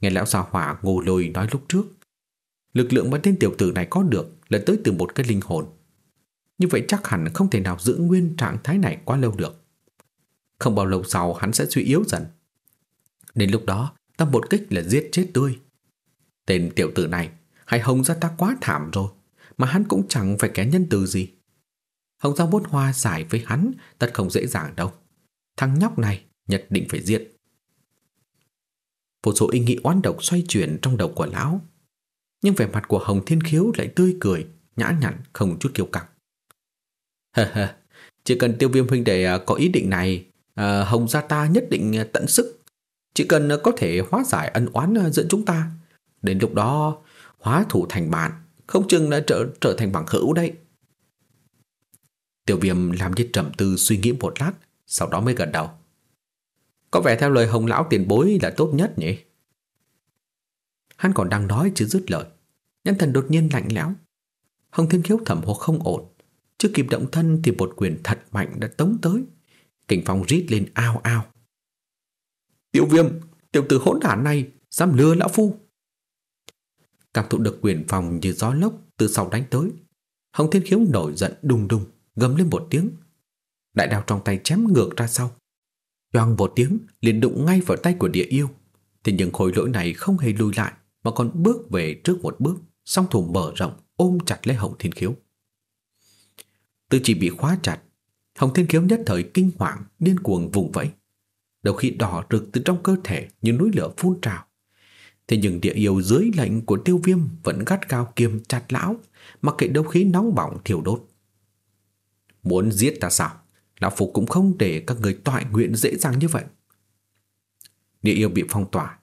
Nghe lão già hỏa ngô lôi nói lúc trước, lực lượng mà tên tiểu tử này có được là tới từ một cái linh hồn. Như vậy chắc hẳn không thể nào giữ nguyên trạng thái này quá lâu được. Không bao lâu sau hắn sẽ suy yếu dần. Đến lúc đó, ta một kích là giết chết tươi. Tên tiểu tử này, hay hồng ra ta quá thảm rồi, mà hắn cũng chẳng phải kẻ nhân từ gì. Hồng Giao bốt hoa giải với hắn tất không dễ dàng đâu. Thằng nhóc này nhất định phải giết. Một số ý nghĩ oán độc xoay chuyển trong đầu của lão. Nhưng vẻ mặt của Hồng Thiên Khiếu lại tươi cười, nhã nhặn, không chút kiêu căng. Chỉ cần tiêu viêm huynh đệ à, có ý định này, à, Hồng gia ta nhất định à, tận sức. Chỉ cần à, có thể hóa giải ân oán giữa chúng ta. Đến lúc đó, hóa thủ thành bạn, không chừng đã trở trở thành bằng hữu đây. Tiểu viêm làm như trầm tư suy nghĩ một lát, sau đó mới gật đầu. Có vẻ theo lời hồng lão tiền bối là tốt nhất nhỉ? Hắn còn đang nói chưa dứt lời. Nhân thần đột nhiên lạnh lẽo. Hồng Thiên Khiếu thẩm hồ không ổn, chưa kịp động thân thì một quyền thật mạnh đã tống tới. Kình phong rít lên ao ao. Tiểu viêm, tiểu tử hỗn đản này, dám lừa lão phu. Cảm thụ được quyền phòng như gió lốc từ sau đánh tới. Hồng Thiên Khiếu nổi giận đùng đùng, gầm lên một tiếng. Đại đao trong tay chém ngược ra sau. Choang một tiếng liền đụng ngay vào tay của địa yêu. Thì những khối lỗi này không hề lùi lại mà còn bước về trước một bước, song thủ mở rộng, ôm chặt lấy Hồng Thiên Khiếu. Tư chỉ bị khóa chặt, Hồng Thiên Khiếu nhất thời kinh hoàng, điên cuồng vùng vẫy. Đầu khi đỏ rực từ trong cơ thể như núi lửa phun trào. Thế nhưng địa yêu dưới lệnh của tiêu viêm vẫn gắt cao kiềm chặt lão, mặc kệ đấu khí nóng bỏng thiêu đốt. Muốn giết ta sao? Lão Phục cũng không để các người toại nguyện dễ dàng như vậy. Địa yêu bị phong tỏa,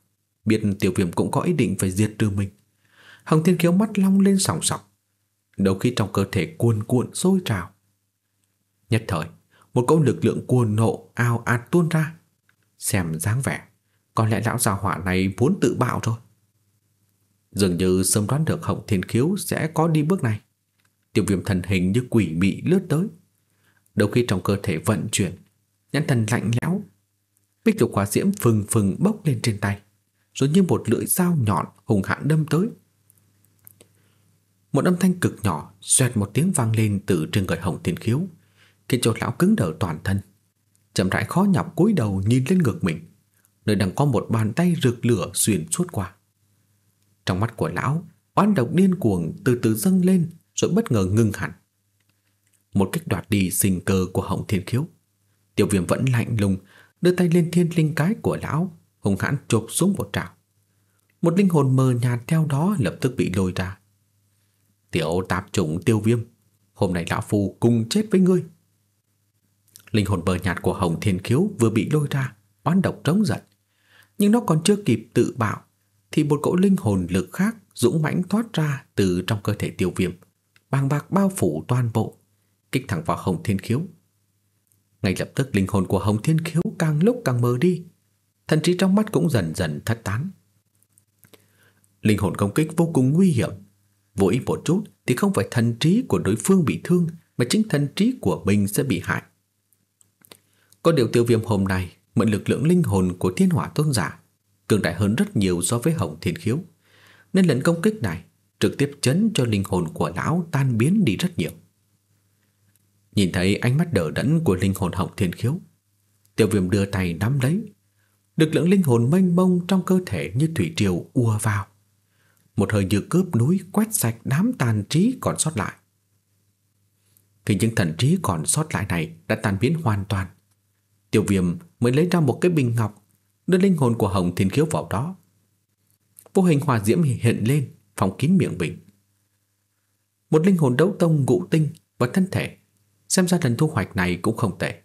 biết tiêu viêm cũng có ý định phải diệt trừ mình. Hồng Thiên Khiếu mắt long lên sòng sọc, đầu khi trong cơ thể cuồn cuộn sôi trào. Nhất thời, một cỗ lực lượng cuồn nộ ao ạt tuôn ra. Xem dáng vẻ, có lẽ lão già hỏa này muốn tự bạo rồi. Dường như sớm đoán được Hồng Thiên Khiếu sẽ có đi bước này. Tiêu viêm thần hình như quỷ mị lướt tới. Đầu khi trong cơ thể vận chuyển, nhãn thần lạnh lẽo. Bích lục hỏa diễm phừng phừng bốc lên trên tay, rồi như một lưỡi dao nhọn hùng hãn đâm tới. Một âm thanh cực nhỏ xoẹt một tiếng vang lên từ trên người Hồng Thiên Khiếu, khiến cho lão cứng đờ toàn thân. Chậm rãi khó nhọc cúi đầu nhìn lên ngực mình, nơi đang có một bàn tay rực lửa xuyên suốt qua. Trong mắt của lão, oán độc điên cuồng từ từ dâng lên rồi bất ngờ ngưng hẳn. Một cách đoạt đi sinh cơ của Hồng Thiên Khiếu. Tiểu viêm vẫn lạnh lùng, đưa tay lên thiên linh cái của lão, hùng hãn chộp xuống một trào. Một linh hồn mờ nhạt theo đó lập tức bị lôi ra. Tiểu tạp chủng tiêu viêm, hôm nay lão phu cùng chết với ngươi. Linh hồn bờ nhạt của Hồng Thiên Khiếu vừa bị lôi ra, oán độc trống giận. Nhưng nó còn chưa kịp tự bạo, thì một cỗ linh hồn lực khác dũng mãnh thoát ra từ trong cơ thể tiêu viêm, bàng bạc bao phủ toàn bộ, kích thẳng vào Hồng Thiên Khiếu. Ngay lập tức linh hồn của Hồng Thiên Khiếu càng lúc càng mờ đi, thần trí trong mắt cũng dần dần thất tán. Linh hồn công kích vô cùng nguy hiểm, vô ý một chút thì không phải thần trí của đối phương bị thương mà chính thần trí của mình sẽ bị hại. Có điều tiêu viêm hôm nay mượn lực lượng linh hồn của thiên hỏa tôn giả cường đại hơn rất nhiều so với hồng thiên khiếu, nên lần công kích này trực tiếp chấn cho linh hồn của lão tan biến đi rất nhiều. Nhìn thấy ánh mắt đờ đẫn của linh hồn hồng thiên khiếu, tiêu viêm đưa tay nắm lấy. Lực lượng linh hồn mênh mông trong cơ thể như thủy triều ùa vào. Một hơi như cướp núi quét sạch đám tàn trí còn sót lại. Khi những thần trí còn sót lại này đã tan biến hoàn toàn, tiêu viêm mới lấy ra một cái bình ngọc, đưa linh hồn của Hồng Thiên Khiếu vào đó. Vô hình hòa diễm hiện lên, phòng kín miệng bình. Một linh hồn đấu tông ngũ tinh và thân thể Xem ra lần thu hoạch này cũng không tệ.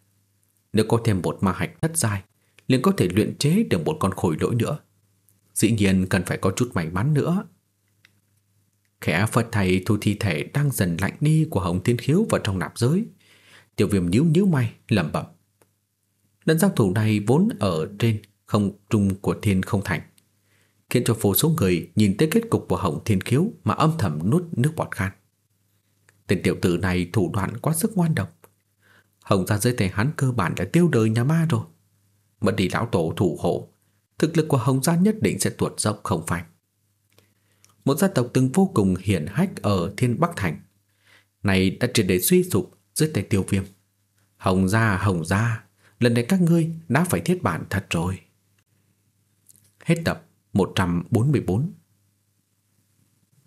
Nếu có thêm một ma hạch thất giai liền có thể luyện chế được một con khối lỗi nữa. Dĩ nhiên cần phải có chút may mắn nữa. Khẽ Phật thầy thu thi thể đang dần lạnh đi của Hồng Thiên Khiếu vào trong nạp giới. Tiểu viêm nhíu nhíu mày lẩm bẩm. Lần giao thủ này vốn ở trên không trung của thiên không thành Khiến cho vô số người nhìn tới kết cục của Hồng Thiên Khiếu Mà âm thầm nuốt nước bọt khan Tên tiểu tử này thủ đoạn quá sức ngoan độc. Hồng gia dưới tay hắn cơ bản đã tiêu đời nhà ma rồi. Mất đi lão tổ thủ hộ, thực lực của Hồng gia nhất định sẽ tuột dốc không phanh. Một gia tộc từng vô cùng hiển hách ở Thiên Bắc Thành, này đã triệt để suy sụp dưới tay tiêu viêm. Hồng gia, Hồng gia, lần này các ngươi đã phải thiết bản thật rồi. Hết tập 144